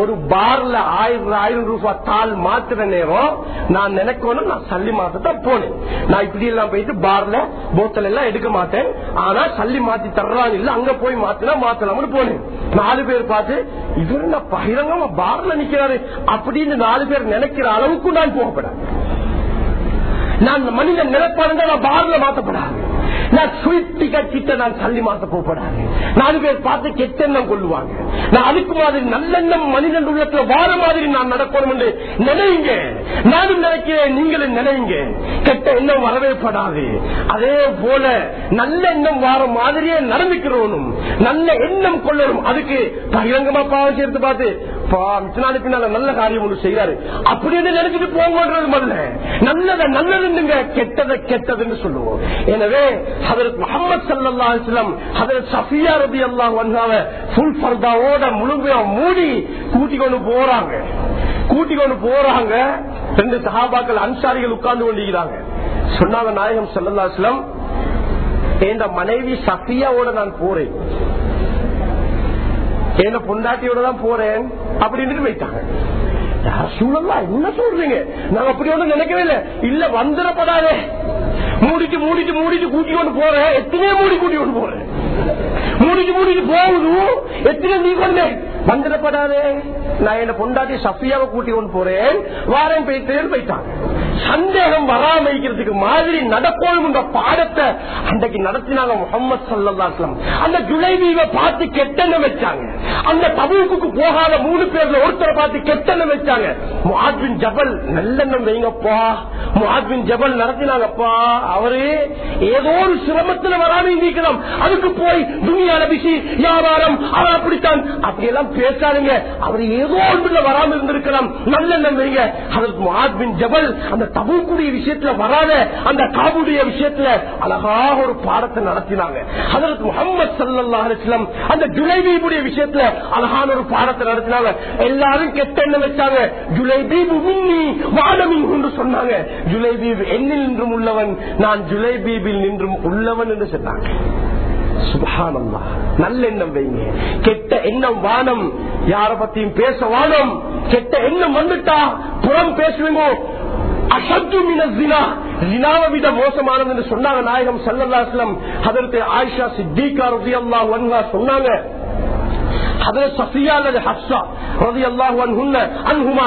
ஒரு பார்ல ஆயிரம் ஆயிரம் ரூபாய் தாள் மாத்துற நேரம் நான் நினைக்கணும் நான் சல்லி மாத்தத்தான் போனேன் நான் இப்படி எல்லாம் போயிட்டு பார்ல போத்தல் எல்லாம் எடுக்க மாட்டேன். ஆனா சல்லி மாத்தி தர்றான் இல்ல அங்க போய் மாத்தினா மாத்தலாம்னு போனேன் நாலு பேர் பார்த்து இவர் நான் பகிரங்கமா பார்ல நிக்கிறாரு? அப்படின்னு நாலு பேர் நினைக்கிற அளவுக்கு நான் போகப்படாது நான் மனிதன் நினைப்பாருங்க நான் பார்ல மாத்தப்படாது. நான் ஸ்வீட் டிக்கெட் கிட்ட நான் தள்ளி மாத்த போகப்படாது நாலு பேர் பார்த்து கெட்டெண்ணம் கொள்ளுவாங்க. நான் அதுக்கு மாதிரி நல்லெண்ணம் மனிதன் உள்ளத்துல வாழ மாதிரி நான் நடக்கணும் என்று நினைங்க நானும் நினைக்கிறேன் நீங்களும் நினைங்க கெட்ட எண்ணம் வரவே படாது அதே போல நல்ல எண்ணம் வார மாதிரியே நடந்துக்கிறோனும். நல்ல எண்ணம் கொள்ளணும். அதுக்கு பகிரங்கமா பாவம் சேர்த்து பார்த்து நல்ல காரியம் ஒன்று செய்யறாரு அப்படின்னு நினைச்சிட்டு போங்கன்றது மல்ல நல்லத நல்லதுங்க கெட்டதை கெட்டதுன்னு சொல்லுவோம். எனவே அதற்கு முகமது சல்லா அலிஸ்லாம் சஃபியா ரபி அல்லா வந்தாவ முழுமையா மூடி கூட்டி கொண்டு போறாங்க. கூட்டி கொண்டு போறாங்க. ரெண்டு சகாபாக்கள் அன்சாரிகள் உட்கார்ந்து கொண்டிருக்கிறாங்க. சொன்னாங்க நாயகம் சல்லா அலிஸ்லாம் என் மனைவி சஃபியாவோட நான் போறேன். என்ன பொண்டாட்டியோட தான் போறேன்? அப்படின்னு போயிட்டாங்க. என்ன சொல்றீங்க? நான் அப்படி ஒண்ணு நினைக்கவே இல்லை. இல்ல வந்துடப்படாதே மூடிட்டு மூடிட்டு மூடிட்டு கூட்டி கொண்டு போறேன். எத்தனையோ மூடி கூட்டி கொண்டு போறேன். மூடிட்டு மூடிட்டு போகுது. எத்தனை நீ கொண்டு வந்துடப்படாதே நான் என்ன பொண்டாட்டி சஃபியாவை கூட்டி கொண்டு போறேன். வாரம் போயிட்டு போயிட்டான். சந்தேகம் வராமக்கிறதுக்கு மாதிரி நடக்கணும் என்ற பாடத்தை அன்றைக்கு நடத்தினாங்க முகமது சல்லாஸ்லம் அந்த ஜுலைவீவை பார்த்து கெட்டன வச்சாங்க. அந்த தபுக்கு போகாத மூணு பேர்ல ஒருத்தரை பார்த்து கெட்டன வச்சாங்க. முஹாத்பின் ஜபல் நல்லெண்ணம் வைங்கப்பா. முஹாத்பின் ஜபல் நடத்தினாங்கப்பா. அவரு ஏதோ ஒரு சிரமத்துல வராம இருக்கலாம் அதுக்கு போய் துணியால பிசி வியாபாரம் அவன் அப்படித்தான். அப்படியெல்லாம் பேசாதுங்க. அவர் ஏதோ ஒன்றுல வராம இருந்திருக்கலாம். நல்ல வைங்க. அதற்கு மாத்பின் ஜபல் அந்த தபுக்குடைய விஷயத்துல வராத அந்த காபுடைய விஷயத்துல அழகாக ஒரு பாடத்தை நடத்தினாங்க. அதற்கு முகமது சல்லா அலிஸ்லாம் அந்த ஜுலைபீபுடைய விஷயத்துல அழகான ஒரு பாடத்தை நடத்தினாங்க. எல்லாரும் கெட்ட எண்ணம் வச்சாங்க. ஜுலைபீபு மின்னி வானமின் என்று சொன்னாங்க. ஜுலைபீப் என்னில் நின்றும் உள்ளவன் நான் ஜுலைபீபில் நின்றும் உள்ளவன் என்று சொன்னாங்க. சுபகானம்மா நல்லெண்ணம் வைங்க. கெட்ட எண்ணம் வானம். யார பத்தியும் பேச வானம். கெட்ட எண்ணம் வந்துட்டா புறம் பேசுவீங்க. அசத்து விட மோசமானது என்று சொன்னாங்க நாயகம் சல்லல்லாஸ்லம் அதற்கு ஆயிஷா சித்திகா ரவி அல்லா வன்ஹா சொன்னாங்க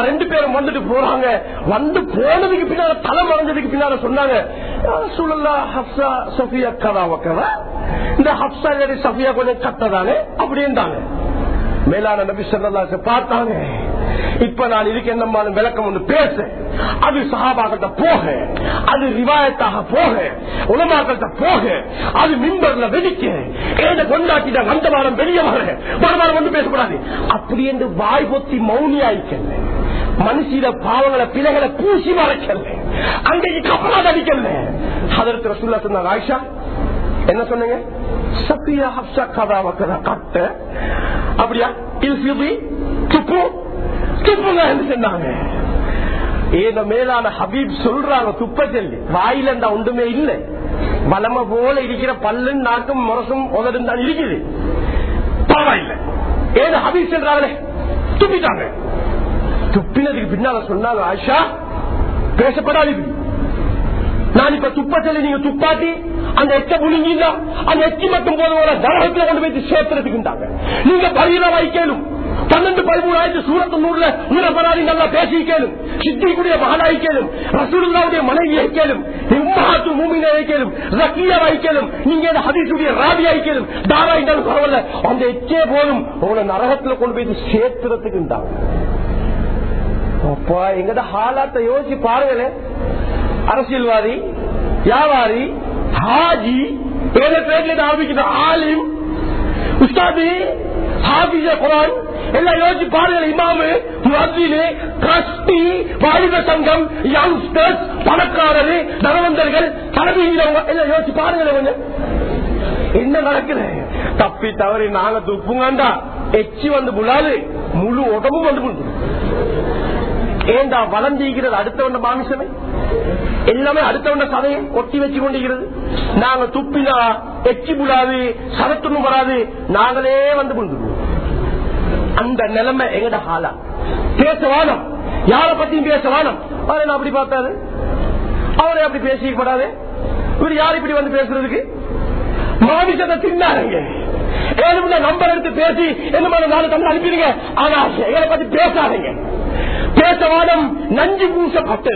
ரெண்டு பேரும் வந்துட்டு போறாங்க. வந்து போனதுக்கு பின்னால தலை மறைஞ்சதுக்கு பின்னால சொன்னாங்க. சூழல்லா ஹப்சா சஃபியா கதா மேலான நபி சொல்லா பார்த்தாங்க இப்ப நான் இதுக்கு என்ன விளக்கம் ஒன்று பேச அது சகாபாக்கிட்ட போக அது ரிவாயத்தாக போக உலமாக்கிட்ட போக அது மின்பர்ல வெடிக்க ஏத கொண்டாட்டிட வந்த வாரம் வெளியே வர மறுவாரம் வந்து பேசக்கூடாது. அப்படி என்று வாய் பொத்தி மௌனி ஆயிக்கல மனுஷிட பாவங்களை பிழைகளை பூசி மறைக்கல அன்றைக்கு கப்பலா தடிக்கல அதற்கு ரசூல்லா சொன்னார் ஆயிஷா என்ன சொன்னீங்க? சத்தியா ஹப்சா கதா கட்ட அப்படியா? இது துப்பு. துப்புங்க சொன்னாங்க. ஏதோ மேலான ஹபீப் சொல்றாங்க துப்ப சொல்லி. வாயில அந்த ஒன்றுமே இல்லை. வளம போல இருக்கிற பல்லு நாக்கும் முரசும் உதடும் தான் இருக்குது. பரவாயில்லை. ஏதோ ஹபீப் சொல்றாங்களே துப்பிட்டாங்க. துப்பினதுக்கு பின்னால சொன்னாங்க ஆஷா பேசப்படாது நான் இப்ப துப்ப சொல்லி நீங்க துப்பாட்டி அந்த எச்ச புழுங்கினா அந்த எச்சி மட்டும் போதும் நரகத்துல கொண்டு போய் சேர்த்துறதுக்குண்டாங்க. நீங்க பரியில வைக்கணும் பன்னெண்டு பதிமூணாயிரத்து சூரத்து நூறுல உணரப்படாது நல்லா பேசி கேளும். சித்திக்குடைய மகனாய் கேளும். ரசூலுடைய மனைவியை கேளும். உம்மஹாத்து மூமினை கேளும். ரக்கியாவை கேளும். நீங்க ஹதீசுடைய ராபியாய் கேளும். தாரா இருந்தாலும் பரவாயில்ல. அந்த எச்சே போதும். உங்களை நரகத்துல கொண்டு போய் சேர்த்துறதுக்குண்டாங்க. எங்கட ஹாலாத்த யோசிச்சு பாருங்களேன் அரசியல்வாதி வியாபாரி ஹாஜி ஏழு பேர்ல ஆரம்பிக்கிற ஆலிம் உஸ்தாதி ஹாபிஜ குரான் எல்லாம் யோசிச்சு பாருங்கள் இமாமு மத்தியிலே டிரஸ்டி வாலிப சங்கம் யங்ஸ்டர்ஸ் பணக்காரரு தனவந்தர்கள் தலைமையிலவங்க எல்லாம் யோசிச்சு பாருங்கள் கொஞ்சம். என்ன நடக்குது? தப்பி தவறி நாங்க துப்புங்கண்டா எச்சி வந்து புலாது முழு உடம்பும் வந்து ஏண்டா வளர்ந்திருக்கிறது அடுத்தவண்ட மாமிசமே? எல்லாமே அடுத்தவண்ட சதையை ஒட்டி வச்சு கொண்டிருக்கிறது. நாங்க துப்பினா எச்சி புடாது சதத்துணும் வராது. நாங்களே வந்து கொண்டுருவோம் அந்த நிலைமை எங்கட ஹாலா? பேச வானம் யார பத்தியும் பேச வானம் அப்படி பார்த்தாரு. அவரை அப்படி பேசிக்கப்படாது. இவர் யார் இப்படி வந்து பேசுறதுக்கு? மாமிசத்தை தின்னாருங்க. ஏழுமுள்ள நம்பர் எடுத்து பேசி என்ன மாதிரி நாலு தந்து அனுப்பிடுங்க. ஆனா எங்களை பத்தி பேசாதீங்க. பேசவாதம் நஞ்சு பூசப்பட்டு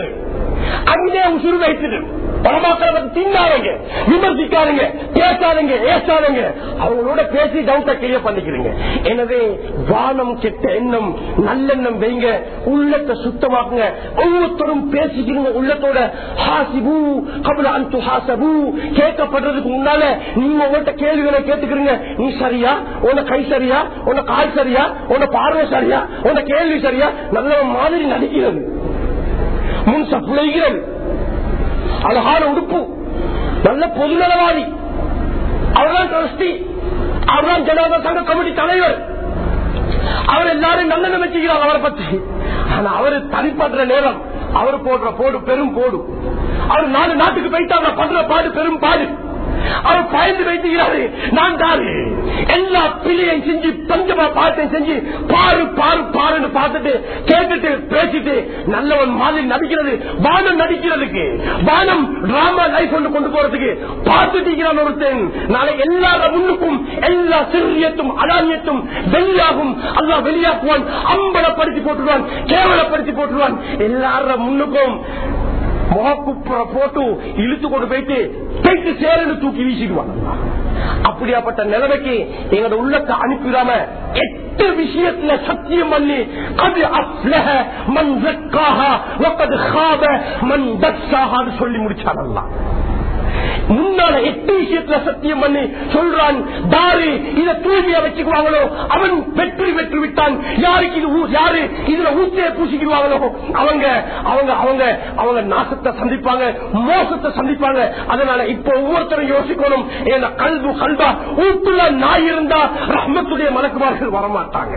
அங்கே உசுறு வைத்தது. பரமாக்களை பத்தி விமர்சிக்காருங்க விமர்சிக்காதீங்க பேசாதீங்க அவங்களோட பேசி டவுட்டை கிளியர் பண்ணிக்கிறீங்க. எனவே வானம் கெட்ட எண்ணம் நல்லெண்ணம் வைங்க. உள்ளத்தை சுத்தமாக்குங்க. ஒவ்வொருத்தரும் பேசிக்கிறீங்க உள்ளத்தோட. ஹாசிபு கபல அந்து ஹாசபு கேட்கப்படுறதுக்கு முன்னால நீங்க உங்கள்கிட்ட கேள்விகளை கேட்டுக்கிறீங்க. நீ சரியா? உன கை சரியா? உன கால் சரியா? உன பார்வை சரியா? உன கேள்வி சரியா? நல்ல மாதிரி நடிக்கிறது. முன் சப்புளைகிறது அழகான உடுப்பு. நல்ல பொதுநலவாதி. அவர்தான் டிரஸ்டி அவர்தான் ஜனதா சங்க கமிட்டி தலைவர். அவர் எல்லாரும் நல்ல நினைச்சுக்கிறார் அவரை பத்தி. ஆனா அவரு தனிப்படுற நேரம் அவர் போடுற போடு பெரும் போடு. அவர் நாலு நாட்டுக்கு போயிட்டு அவர் பண்ற பாடு பெரும் பாடு. அவர் பயந்து வைத்துகிறாரு நான் தாரு எல்லா பிள்ளையும் செஞ்சு பஞ்சமா பாட்டையும் செஞ்சு பாரு பாரு பாருன்னு பார்த்துட்டு கேட்டுட்டு பேசிட்டு நல்லவன் மாதிரி நடிக்கிறது வானம் நடிக்கிறதுக்கு வானம் டிராமா லைஃப் ஒன்று கொண்டு போறதுக்கு பார்த்துட்டீங்கிறான் ஒருத்தன்? நாளை எல்லா முன்னுக்கும் எல்லா சிறியத்தும் அலாமியத்தும் வெளியாகும். அல்லா வெளியாக்குவான் அம்பலப்படுத்தி போட்டுருவான் கேவலப்படுத்தி போட்டுருவான். எல்லார முன்னுக்கும் முகக்குப்புற போட்டு இழுத்து கொண்டு போயிட்டு தைத்து சேரன்னு தூக்கி வீசிடுவாங்க அப்படியாப்பட்ட நிலைமைக்கு எங்களோட உள்ளத்தை அனுப்பிடாம எட்டு விஷயத்துல சத்தியம் பண்ணி அது அஸ்லஹ மண் ஒக்கது ஹாப மண் சொல்லி முடிச்சானல்லாம் முன்னால எட்டு விஷயத்துல சத்தியம் பண்ணி சொல்றான் யாரு இதை தூய்மையா வச்சுக்குவாங்களோ? அவன் வெற்றி பெற்று விட்டான். யாருக்கு இது யாரு? இதுல ஊத்தைய பூசிக்குவாங்களோ அவங்க அவங்க அவங்க அவங்க நாசத்தை சந்திப்பாங்க மோசத்தை சந்திப்பாங்க. அதனால இப்ப ஒவ்வொருத்தரும் யோசிக்கணும். ஏன்னா கல்வு கல்வா ஊட்டுல நாய் இருந்தா ரஹ்மத்துடைய மலக்குமார்கள் வரமாட்டாங்க.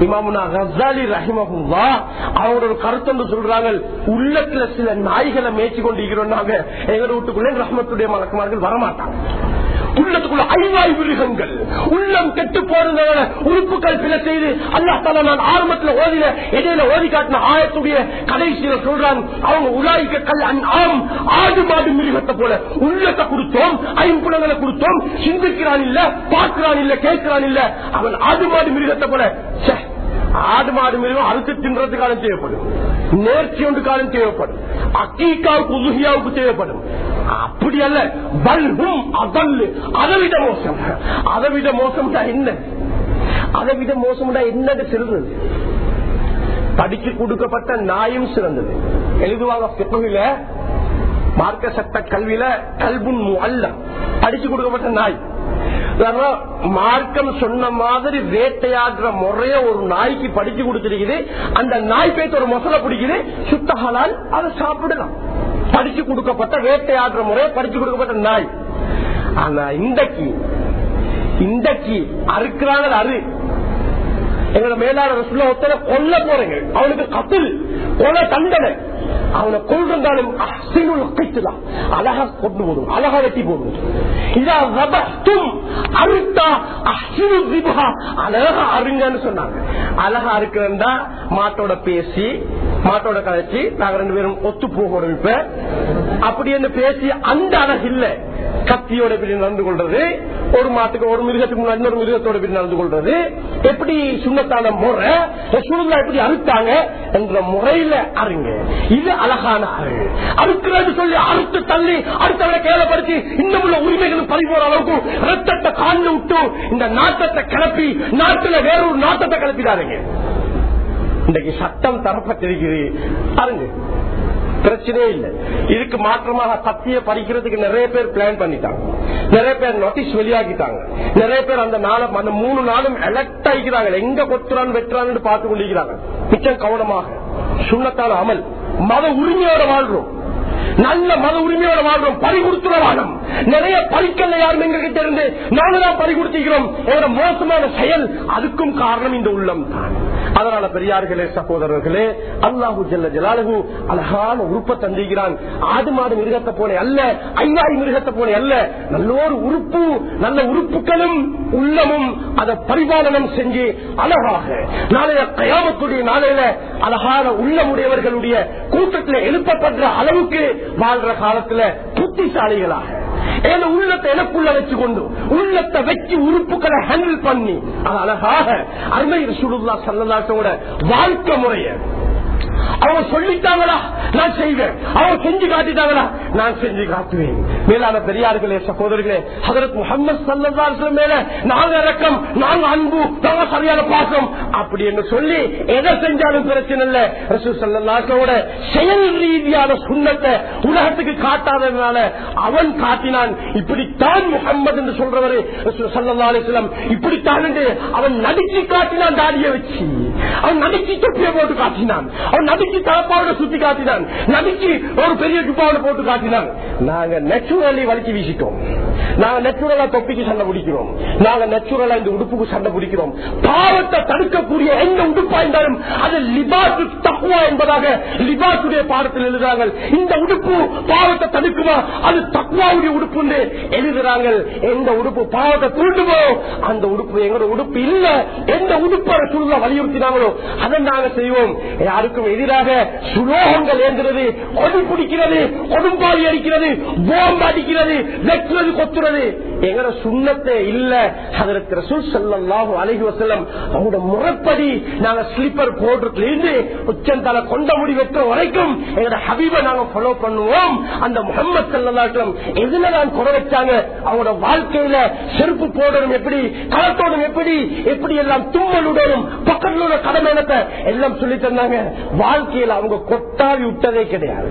இமாமுனா கசாலி ரஹிமஹுல்லா அவரோட கருத்து என்று சொல்றாங்க உள்ளத்துல சில நாய்களை மேய்ச்சி கொண்டிருக்கிறோம் நாங்க. எங்க வீட்டுக்குள்ளே ரஹ்மத்துடைய மலக்குமார்கள் வரமாட்டாங்க. உள்ளத்துக்குள்ள ஐவாய் மிருகங்கள். உள்ளம் கெட்டு போறதோட உறுப்புகள் பிழை செய்து அல்லா தாலா நான் ஆரம்பத்துல ஓதின இடையில ஓதி காட்டின ஆயத்துடைய கடைசியில சொல்றான் அவங்க உலாய்க்க கல் ஆம் ஆடு மாடு மிருகத்தை போல உள்ளத்தை கொடுத்தோம் ஐம்புலங்களை கொடுத்தோம் சிந்திக்கிறான் இல்ல பார்க்கிறான் இல்ல கேட்கிறான் இல்ல அவன் ஆடு மாடு மிருகத்தை போல சே ஆடு மாடு மிருகம் அறுத்து தின்றதுக்கு காலம் தேவைப்படும். நேர்ச்சி ஒன்று காலம் தேவைப்படும். அக்கீக்காவுக்கு உதுகியாவுக்கு தேவைப்படும். அப்படி அல்ல. பல்கும் அதல்லு. அதை விட மோசம். அதை விட மோசம்டா என்ன? அதை விட மோசம்டா என்னது சிறந்தது? படிச்சு கொடுக்கப்பட்ட நாயும் சிறந்தது. எழுதுவாங்க பிறகுல மார்க்க சட்ட கல்வியில கல்புன் அல்ல படிச்சு கொடுக்கப்பட்ட நாய். மார்க்கம் சொன்ன மாதிரி வேட்டையாடுற முறைய ஒரு நாய்க்கு படிச்சு கொடுத்திருக்குது. அந்த நாய் பேத்து ஒரு மொசலை பிடிக்குது. சுத்தகலால் அதை சாப்பிடலாம். படிச்சு கொடுக்கப்பட்ட வேட்டையாடுற முறைய படிச்சு கொடுக்கப்பட்ட நாய். ஆனா இன்றைக்கு இன்றைக்கு அறுக்கிறாங்க அரு எங்களோட மேலாளர் ஒருத்தனை கொல்ல போறீங்க. அவனுக்கு கத்தில் கொலை தண்டனை. அவனை கொள்றாலும் அழகா கொண்டு போடும் அழகா வெட்டி போடும். அழகா அருங்கன்னு சொன்னாங்க. அழகா அறுக்கிறா மாட்டோட பேசி மாட்டோட கதைச்சு நாங்க ரெண்டு பேரும் ஒத்து போகணும் இப்ப. அப்படி என்று பேசி அந்த அழகு இல்ல கத்தியோட இப்படி நடந்து கொள்றது ஒரு மாட்டுக்கு ஒரு மிருகத்துக்கு முன்னாடி இன்னொரு மிருகத்தோட இப்படி நடந்து கொள்றது. எப்படி சுண்ணத்தான முறை எப்படி அறுத்தாங்க என்ற முறையில அருங்க. இது அழகான அரு அறுக்கிறது சொல்லி அறுத்து தள்ளி அடுத்தவரை கேவலப்படுத்தி இன்னும் உள்ள உரிமைகளும் பறிபோற அளவுக்கு ரத்தத்தை காண்டு விட்டு இந்த நாட்டத்தை கிளப்பி நாட்டுல வேறொரு நாட்டத்தை கிளப்பிடாருங்க இன்றைக்கு சட்டம் தரப்பட்டிருக்கிறது பாருங்க. பிரச்சனையே இல்லை. இதுக்கு மாற்றமாக சத்திய பறிக்கிறதுக்கு நிறைய பேர் பிளான் பண்ணிட்டாங்க. நிறைய பேர் நோட்டீஸ் வெளியாகிட்டாங்க நிறைய பேர் அந்த நாளும் அந்த மூணு நாளும் எலக்ட் ஆகிக்கிறாங்க எங்க கொத்துறான் வெட்டுறான்னு பார்த்து கொண்டிருக்கிறாங்க. மிச்சம் கவனமாக. சுண்ணத்தான அமல். மத உரிமையோட வாழ்றோம். நல்ல மத உரிமையோட வாழ்றோம். பறி கொடுத்துட வாழும். நிறைய பறிக்கல யாரும் எங்களுக்கு கிட்ட இருந்து நாங்க தான் பறி கொடுத்திருக்கிறோம் எங்களோட மோசமான செயல் அதுக்கும் காரணம் இந்த உள்ளம் தான். அதனால பெரியார்களே சகோதரர்களே அல்லாஹு ஜல்ல ஜலாலகு அழகான உறுப்பை தந்திருக்கிறான். ஆடு மாடு மிருகத்தை போல அல்ல ஐயாய் மிருகத்தை போல அல்ல. நல்லோரு உறுப்பு நல்ல உறுப்புகளும் உள்ளமும் அதை பரிபாலனம் செஞ்சு அழகாக நாளைய கயாமத்துடைய நாளையில அழகான உள்ளமுடையவர்களுடைய கூட்டத்தில் எழுப்பப்படுற அளவுக்கு வாழ்ற காலத்துல புத்திசாலிகளாக ஏன்னா உள்ளத்தை எனக்குள்ள வச்சு கொண்டு உள்ளத்தை வச்சு உறுப்புகளை ஹேண்டில் பண்ணி அது அழகாக அருமை சுடுல்லா சல்லதாட்டோட வாழ்க்கை முறைய அவங்க சொல்லிட்டாங்களா? நான் செய்வேன். அவங்க செஞ்சு காட்டிட்டாங்களா? நான் செஞ்சு காட்டுவேன். மேலான பெரியார்களே சகோதரர்களே அதற்கு முகமது மேல நாங்க இறக்கம் நாங்க அன்பு நாங்க சரியான பாசம். அப்படி என்று சொல்லி எதை செஞ்சாலும் பிரச்சனை இல்ல. ரசூ செயல் ரீதியான சுண்ணத்தை உலகத்துக்கு காட்டாததுனால அவன் காட்டினான். இப்படித்தான் முகம்மது என்று சொல்றவரு ரசூல் ஸல்லல்லாஹு அலைஹி இப்படித்தான் என்று அவன் நடிச்சு காட்டினான் தாடியை வச்சு. அவன் நடிச்சு தொப்பியை போட்டு காட்டினான். அவன் நடிச்சு தலப்பாவோட சுத்தி காட்டினான் நபிக்கு ஒரு பெரிய துப்பாவோட போட்டு காட்டினான் நாங்க நெச்சுரலி வலிச்சு வீசிட்டோம். நாங்க நெச்சுரலா தொப்பிக்கு சண்டை பிடிக்கிறோம். நாங்க நெச்சுரலா இந்த உடுப்புக்கு சண்டை பிடிக்கிறோம். பாவத்தை தடுக்கக்கூடிய எந்த உடுப்பா இருந்தாலும் அது லிபாசு தக்குவா என்பதாக லிபாசுடைய பாடத்தில் எழுதுறாங்க இந்த உடுப்பு பாவத்தை தடுக்குமா? அது தக்குவாவுடைய உடுப்பு என்று எழுதுறாங்க எந்த உடுப்பு பாவத்தை தூண்டுமோ அந்த உடுப்பு எங்களோட உடுப்பு இல்ல. எந்த உடுப்பை சூழ்நிலை வலியுறுத்தினாங்களோ அதை நாங்க செய்வோம். யாருக்கு அவர்களுக்கும் எதிராக சுலோகங்கள் ஏந்திரது கொடி பிடிக்கிறது கொடும்பாலி அடிக்கிறது போம்பு அடிக்கிறது வெட்டுறது கொத்துறது எங்கட சுண்ணத்தை இல்ல. அதற்கு ரசூல் ஸல்லல்லாஹு அழகி வசலம் அவங்களோட முறைப்படி நாங்க ஸ்லீப்பர் போடுறதுல இருந்து உச்சந்தல கொண்ட முடி வரைக்கும் எங்களோட ஹபீபை நாங்க ஃபாலோ பண்ணுவோம். அந்த முகமது செல்லாட்டம் எதுல நான் குறை வச்சாங்க? அவங்களோட வாழ்க்கையில செருப்பு போடணும் எப்படி களத்தோடும் எப்படி எப்படி எல்லாம் தும்மலுடனும் பக்கத்துல உள்ள கடமைனத்தை எல்லாம் சொல்லி தந்தாங்க. வாழ்க்கையில அவங்க கொட்டாவி விட்டதே கிடையாது.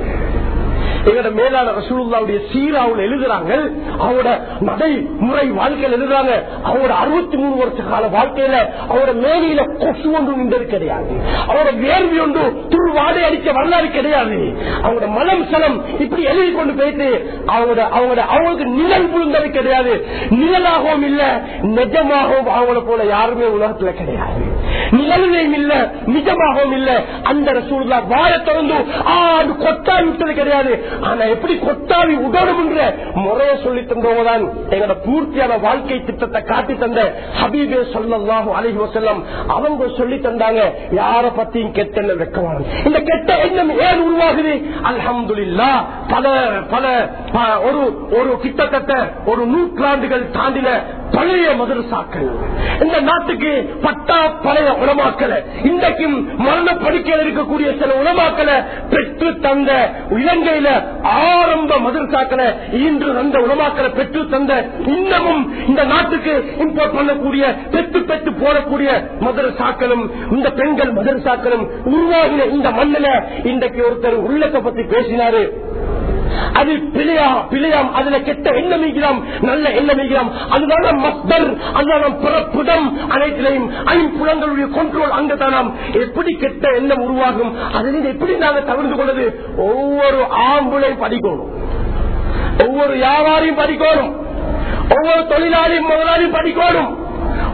எங்களோட மேலான ரசூலுல்லாவுடைய சீராவில் எழுதுறாங்க. அவரோட நடைமுறை வாழ்க்கையில் எழுதுறாங்க. அவரோட அறுபத்தி மூணு வருஷ கால வாழ்க்கையில அவரோட மேலையில கொசு ஒன்று நின்றது கிடையாது. அவரோட வேர்வி ஒன்று துருவாடை அடிக்க வரலாறு கிடையாது. அவங்களோட மனம் சலம் இப்படி எழுதி கொண்டு போயிட்டு அவங்களோட அவங்களோட அவங்களுக்கு நிழல் புழுந்தது கிடையாது. நிழலாகவும் இல்ல நிஜமாகவும் அவங்கள போல யாருமே உலகத்துல கிடையாது. நிழலையும் இல்ல நிஜமாகவும் இல்ல. அந்த ரசூலுல்லா வாழ திறந்து ஆண்டு கொட்டாவி விட்டது கிடையாது. ஆனா எப்படி கொட்டாவி உடலும் முறைய சொல்லி தந்தவங்கதான் எங்களோட பூர்த்தியான வாழ்க்கை திட்டத்தை காட்டி தந்த ஹபீபே சொல்லல்லாஹு அலைஹி வசல்லம் அவங்க சொல்லி தந்தாங்க யார பத்தியும் கெட்ட எண்ணம் இந்த கெட்ட எண்ணம் ஏன் உருவாகுது? அல்ஹம்துலில்லா பல பல ஒரு ஒரு கிட்டத்தட்ட ஒரு நூற்றாண்டுகள் தாண்டின பழைய மதுரசாக்கள். இந்த நாட்டுக்கு பட்டா பழைய உணமாக்கலை இன்றைக்கும் மரண படுக்கையில் இருக்கக்கூடிய சில உணமாக்கலை பெற்று தந்த இலங்கையில ஆரம்ப மதுரசாக்களை இன்று அந்த உணவாக்களை பெற்று தந்த இன்னமும் இந்த நாட்டுக்கு இம்போர்ட் பண்ணக்கூடிய பெற்று பெற்று போடக்கூடிய மதுரசாக்களும் இந்த பெண்கள் மதுரசாக்களும் உருவாகின இந்த மண்ணில இன்றைக்கு ஒருத்தர் உள்ளத்தை பத்தி பேசினாரு. அது பிழையா பிழையாம் அதுல கெட்ட எண்ணம் வைக்கலாம் நல்ல எண்ணம் வைக்கலாம் அதுதான் மஸ்தர் அதுதான் பிறப்பிடம் அனைத்திலையும் ஐம்புலங்களுடைய கொண்டோல் அங்கதான் எப்படி கெட்ட எண்ணம் உருவாகும் அதிலிருந்து எப்படி நாங்கள் தவிர்த்து கொண்டது ஒவ்வொரு ஆம்புலையும் படிக்கணும். ஒவ்வொரு வியாபாரியும் படிக்கணும். ஒவ்வொரு தொழிலாளியும் முதலாளியும் படிக்கணும்.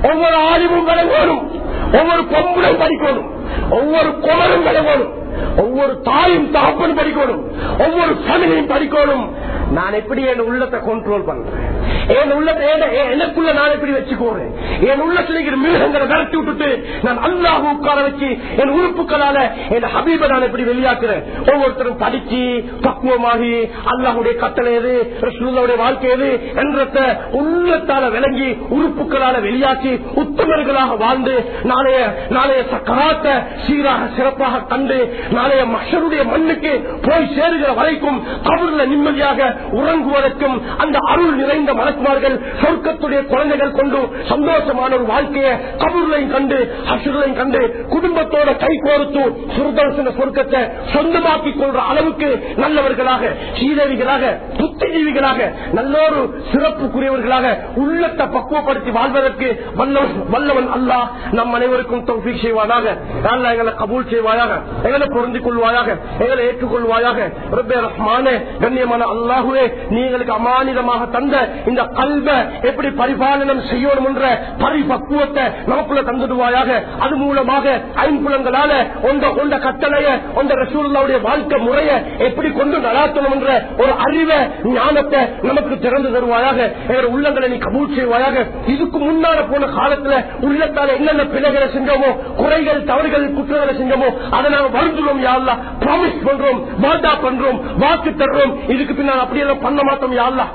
ஒவ்வொரு ஆலிமும் விளங்கணும். ஒவ்வொரு பொம்புலும் படிக்கணும். ஒவ்வொரு குமரும் விளங்கணும். ஒவ்வொரு தாயும் தாப்பனும் படிக்கணும். ஒவ்வொரு ஃபேமிலியும் படிக்கணும். நான் எப்படி என் உள்ளத்தை கண்ட்ரோல் பண்றேன்? என் உள்ளத்தை எனக்குள்ள நான் எப்படி வச்சுக்கோறேன். என் உள்ள இருக்கிற மிருகங்களை விரட்டி விட்டுட்டு நான் அல்லாஹ் உட்கார வச்சு என் உறுப்புகளால என் ஹபீபை நான் எப்படி வெளியாக்குறேன். ஒவ்வொருத்தரும் படிச்சு பக்குவமாகி அல்லாஹுடைய கட்டளை எது ரசூலுல்லாஹ்வுடைய வாழ்க்கை எது என்றத உள்ளத்தால விளங்கி உறுப்புகளால வெளியாக்கி உத்தமர்களாக வாழ்ந்து நாளைய நாளைய சக்கராத்த சீராக சிறப்பாக கண்டு நாளைய மஷருடைய மண்ணுக்கு போய் சேருகிற வரைக்கும் கபூர்ல நிம்மதியாக உறங்குவதற்கும் அந்த அருள் நிறைந்த மகாத்மார்கள் சொர்க்கத்துடைய குழந்தைகள் கொண்டு சந்தோஷமான ஒரு வாழ்க்கையை கபூர்லையும் கண்டு அசுரலையும் கண்டு குடும்பத்தோட கை கோர்த்து சுருதர்சன சொர்க்கத்தை சொந்தமாக்கிக் கொள்ற அளவுக்கு நல்லவர்களாக சீதவிகளாக புத்திஜீவிகளாக நல்லொரு சிறப்புக்குரியவர்களாக உள்ளத்தை பக்குவப்படுத்தி வாழ்வதற்கு வல்லவன் வல்லவன் அல்லாஹ் நம் அனைவருக்கும் தௌஃபீக் செய்வானாக. அல்லா எங்களை கபூல் செய்வாயாக எங்களை பொருந்திக் கொள்வாயாக எங்களை ஏற்றுக்கொள்வாயாக ரப்பே ரஹ்மான கண்ணியமான அல்லாஹுவே நீ எங்களுக்கு அமானிதமாக தந்த இந்த கல்வ எப்படி பரிபாலனம் செய்யணும் என்ற பரிபக்குவத்தை நமக்குள்ள தந்துடுவாயாக. அது மூலமாக ஐம்புலங்களால ஒன்ற கொண்ட கட்டளைய ஒன்ற ரசூல்லாவுடைய வாழ்க்கை முறையை எப்படி கொண்டு நடாத்தணும் என்ற ஒரு அறிவை ஞானத்தை நமக்கு திறந்து தருவாயாக. உள்ளங்களை நீ கபூல் செய்வாயாக. இதுக்கு முன்னால போன காலத்துல உள்ளத்தால என்னென்ன பிழைகளை செஞ்சோமோ குறைகள் தவறுகள் குற்றங்களை செஞ்சோமோ அதை நாங்க வருந்துறோம் யாழ்லா ப்ராமிஸ் பண்றோம் வாதா பண்றோம் வாக்கு தர்றோம். இதுக்கு பின்னால் அப்படியெல்லாம் பண்ண மாட்டோம் யாழ்லா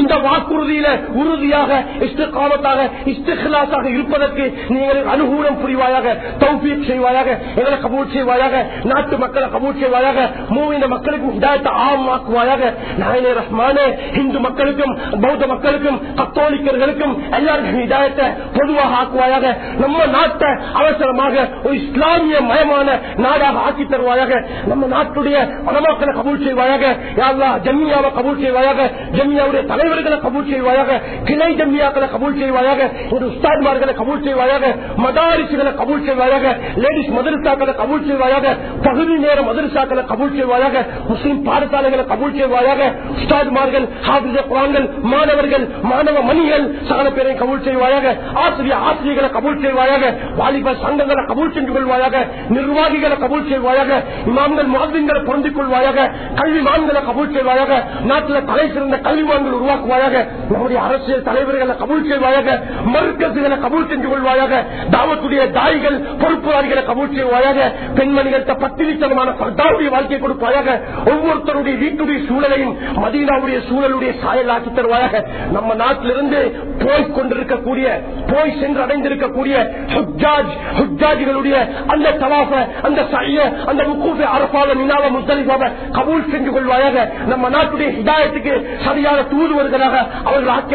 இந்த வாக்குறுதியில உறுதியாக இஷ்டகாலத்தாக இஷ்டகிலாசாக இருப்பதற்கு நீங்கள் அனுகூலம் புரிவாயாக தௌஃபீக் செய்வாயாக எங்களை கபூல் செய்வாயாக நாட்டு மக்களை கபூல் செய்வாயாக மூவின மக்களுக்கும் ஹிதாயத்தை ஆமாக்குவாயாக நாயனே ரஹ்மானே இந்து மக்களுக்கும் பௌத்த மக்களுக்கும் கத்தோலிக்கர்களுக்கும் எல்லாருக்கும் இதாயத்தை பொதுவாக ஆக்குவாயாக. நம்ம நாட்டை அவசரமாக ஒரு இஸ்லாமிய மயமான நாடாக ஆக்கி தருவாயாக. நம்ம நாட்டுடைய பணமாக்களை கபூல் செய்வாயாக. யாழ்லா ஜம்மியாவை கபூல் செய்வாயாக. ஜம்மியாவுடைய தலை தலைவர்களை கபூல் செய்வாயாக கிளை ஜம்மியாக்களை கபூல் செய்வாயாக ஒரு உஸ்தாத்மார்களை கபூல் செய்வாயாக மதாரிசுகளை கபூல் செய்வாயாக லேடிஸ் மதரசாக்களை கபூல் செய்வாயாக பகுதி நேர மதரசாக்களை கபூல் செய்வாயாக முஸ்லிம் பாடசாலைகளை கபூல் செய்வாயாக உஸ்தாத்மார்கள் ஹாபிஜ குரான்கள் மாணவர்கள் மாணவ மணிகள் சகல பேரை கபூல் செய்வாயாக ஆசிரியர் ஆசிரியர்களை கபூல் செய்வாயாக வாலிப சங்கங்களை கபூல் செஞ்சு கொள்வாயாக நிர்வாகிகளை கபூல் செய்வாயாக இமாம்கள் மாதிரிகளை பொருந்திக் கொள்வாயாக கல்விமான்களை கபூல் செய்வாயாக நாட்டில் தலை சிறந்த கல்விமான்கள் உருவாக்குவாயாக நம்முடைய அரசியல் தலைவர்களை கபூல் செய்வாயாக மருக்கசுகளை கபூல் செஞ்சு கொள்வாயாக தாவத்துடைய தாய்கள் பொறுப்புதாரிகளை கபூல் செய்வாயாக பெண்மணிகள்கிட்ட பத்திரித்தனமான பர்தாவுடைய வாழ்க்கை கொடுப்பாயாக ஒவ்வொருத்தருடைய வீட்டுடைய சூழலையும் மதீனாவுடைய சூழலுடைய சாயலாக்கி தருவாயாக நம்ம நாட்டிலிருந்து போய் கொண்டிருக்கக்கூடிய போய் சென்று அடைந்திருக்கக்கூடிய ஹுஜ்ஜாஜ் ஹுஜ்ஜாஜிகளுடைய அந்த தவாச அந்த சைய அந்த முக்கூஃப அரசாத நினாவ முத்தலிபாவை கபூல் செஞ்சு கொள்வாயாக நம்ம நாட்டுடைய ஹிதாயத்துக்கு சரியான தூதுவர் தூதுவர்களாக அவர்கள் ஆக்கி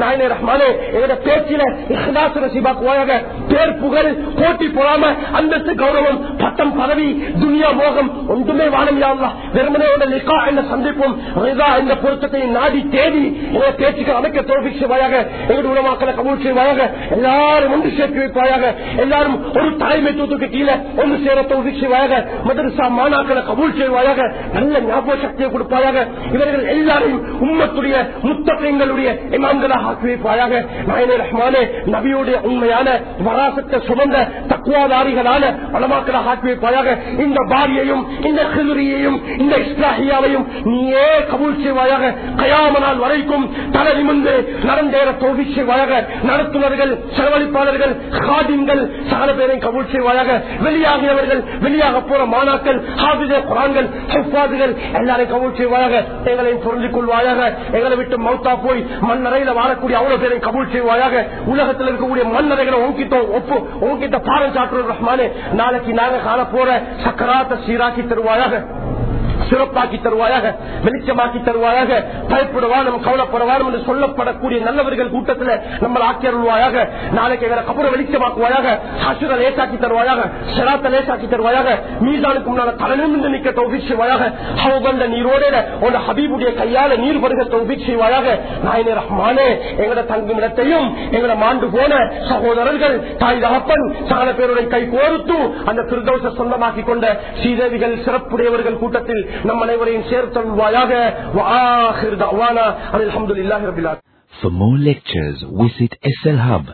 நாயனே ரஹ்மானே எங்களுடைய பேச்சில இஹ்லாஸ் நசீபாக்குவாயாக பேர் புகழ் போட்டி போடாம அந்தஸ்து கௌரவம் பட்டம் பதவி துனியா மோகம் ஒன்றுமே வானம் யாருலா வெறுமனையோட லிகா என்ற சந்திப்பும். ரிதா என்ற பொருத்தத்தை நாடி தேடி எங்களை பேச்சுக்கு அமைக்க தோல்வி செய்வாயாக எங்களுடைய உணவாக்களை கபூல் செய்வாயாக எல்லாரும் ஒன்று சேர்த்து வைப்பாயாக எல்லாரும் ஒரு தலைமைத்துவத்துக்கு கீழே ஒன்று சேர தோல்வி செய்வாயாக மதரசா மாணாக்களை கபூல் செய்வாயாக நல்ல ஞாபக சக்தியை கொடுப்பாயாக இவர்கள் எல்லாரையும் உம்மத்துடைய முத்தகங்களுடைய இமாம்களாக ஆக்கி வைப்பாயாக நாயனே ரஹ்மானே நபியுடைய உண்மையான வராசத்தை சுமந்த தக்குவாதாரிகளான வளமாக்களாக ஆக்கி வைப்பாயாக இந்த பாரியையும் இந்த ஹிதுரியையும் இந்த இஸ்லாஹியாவையும் நீயே கபூல் செய்வாயாக. கயாமனால் வரைக்கும் தலை நிமிர்ந்து நடந்தேற தோல்வி செய்வாயாக. நடத்துனர்கள் செலவழிப்பாளர்கள் காதின்கள் சகல பேரை கபூல் செய்வாயாக. வெளியாகியவர்கள் வெளியாக போற மாணாக்கள் ஹாபித குரான்கள் ஹெஃபாதுகள் எல்லாரையும் கபூல் செய்வாயாக. எங்களையும் புரிஞ்சு கொள்வாயாக எங்களை விட்டு மௌத்தா போய் மண்ணறையில வாழக்கூடிய அவ்வளவு பேரை கபூல் செய்வாயாக? உலகத்தில் இருக்கக்கூடிய மண்ணறைகளை உங்கிட்ட ஒப்பு உங்கிட்ட பாடம் சாட்டுறது ரஹ்மானே. நாளைக்கு நாங்க காண போற சக்கராத்த சீராக்கி தருவாயாக. சிறப்பாக்கி தருவாயாக வெளிச்சமாக்கி தருவாயாக பயப்படுவானும் கவலைப்படுவானும் என்று சொல்லப்படக்கூடிய நல்லவர்கள் கூட்டத்தில் நம்ம ஆக்கி அருள்வாயாக நாளைக்கு வேற கபுர வெளிச்சமாக்குவாயாக ஹசுர லேசாக்கி தருவாயாக சிராத்த லேசாக்கி தருவாயாக மீதானுக்கு முன்னால தலைநிமிந்து நிற்க தௌபிக் செய்வாயாக ஹவுகண்ட நீரோட உன் ஹபீபுடைய கையால நீர் வருக தௌபிக் செய்வாயாக நாயனே ரஹ்மானே எங்களோட தங்கும் இடத்தையும் எங்களை மாண்டு போன சகோதரர்கள் தாய் தகப்பன் சகல பேருடைய கை கோர்த்து அந்த திருதோஷ சொந்தமாக்கி கொண்ட ஸ்ரீதேவிகள் சிறப்புடையவர்கள் கூட்டத்தில் நம் அனைவரையும் சேர்த்தல்வாயாக அலமதுல்லாஹி ரபில் For more lectures, visit SL Hub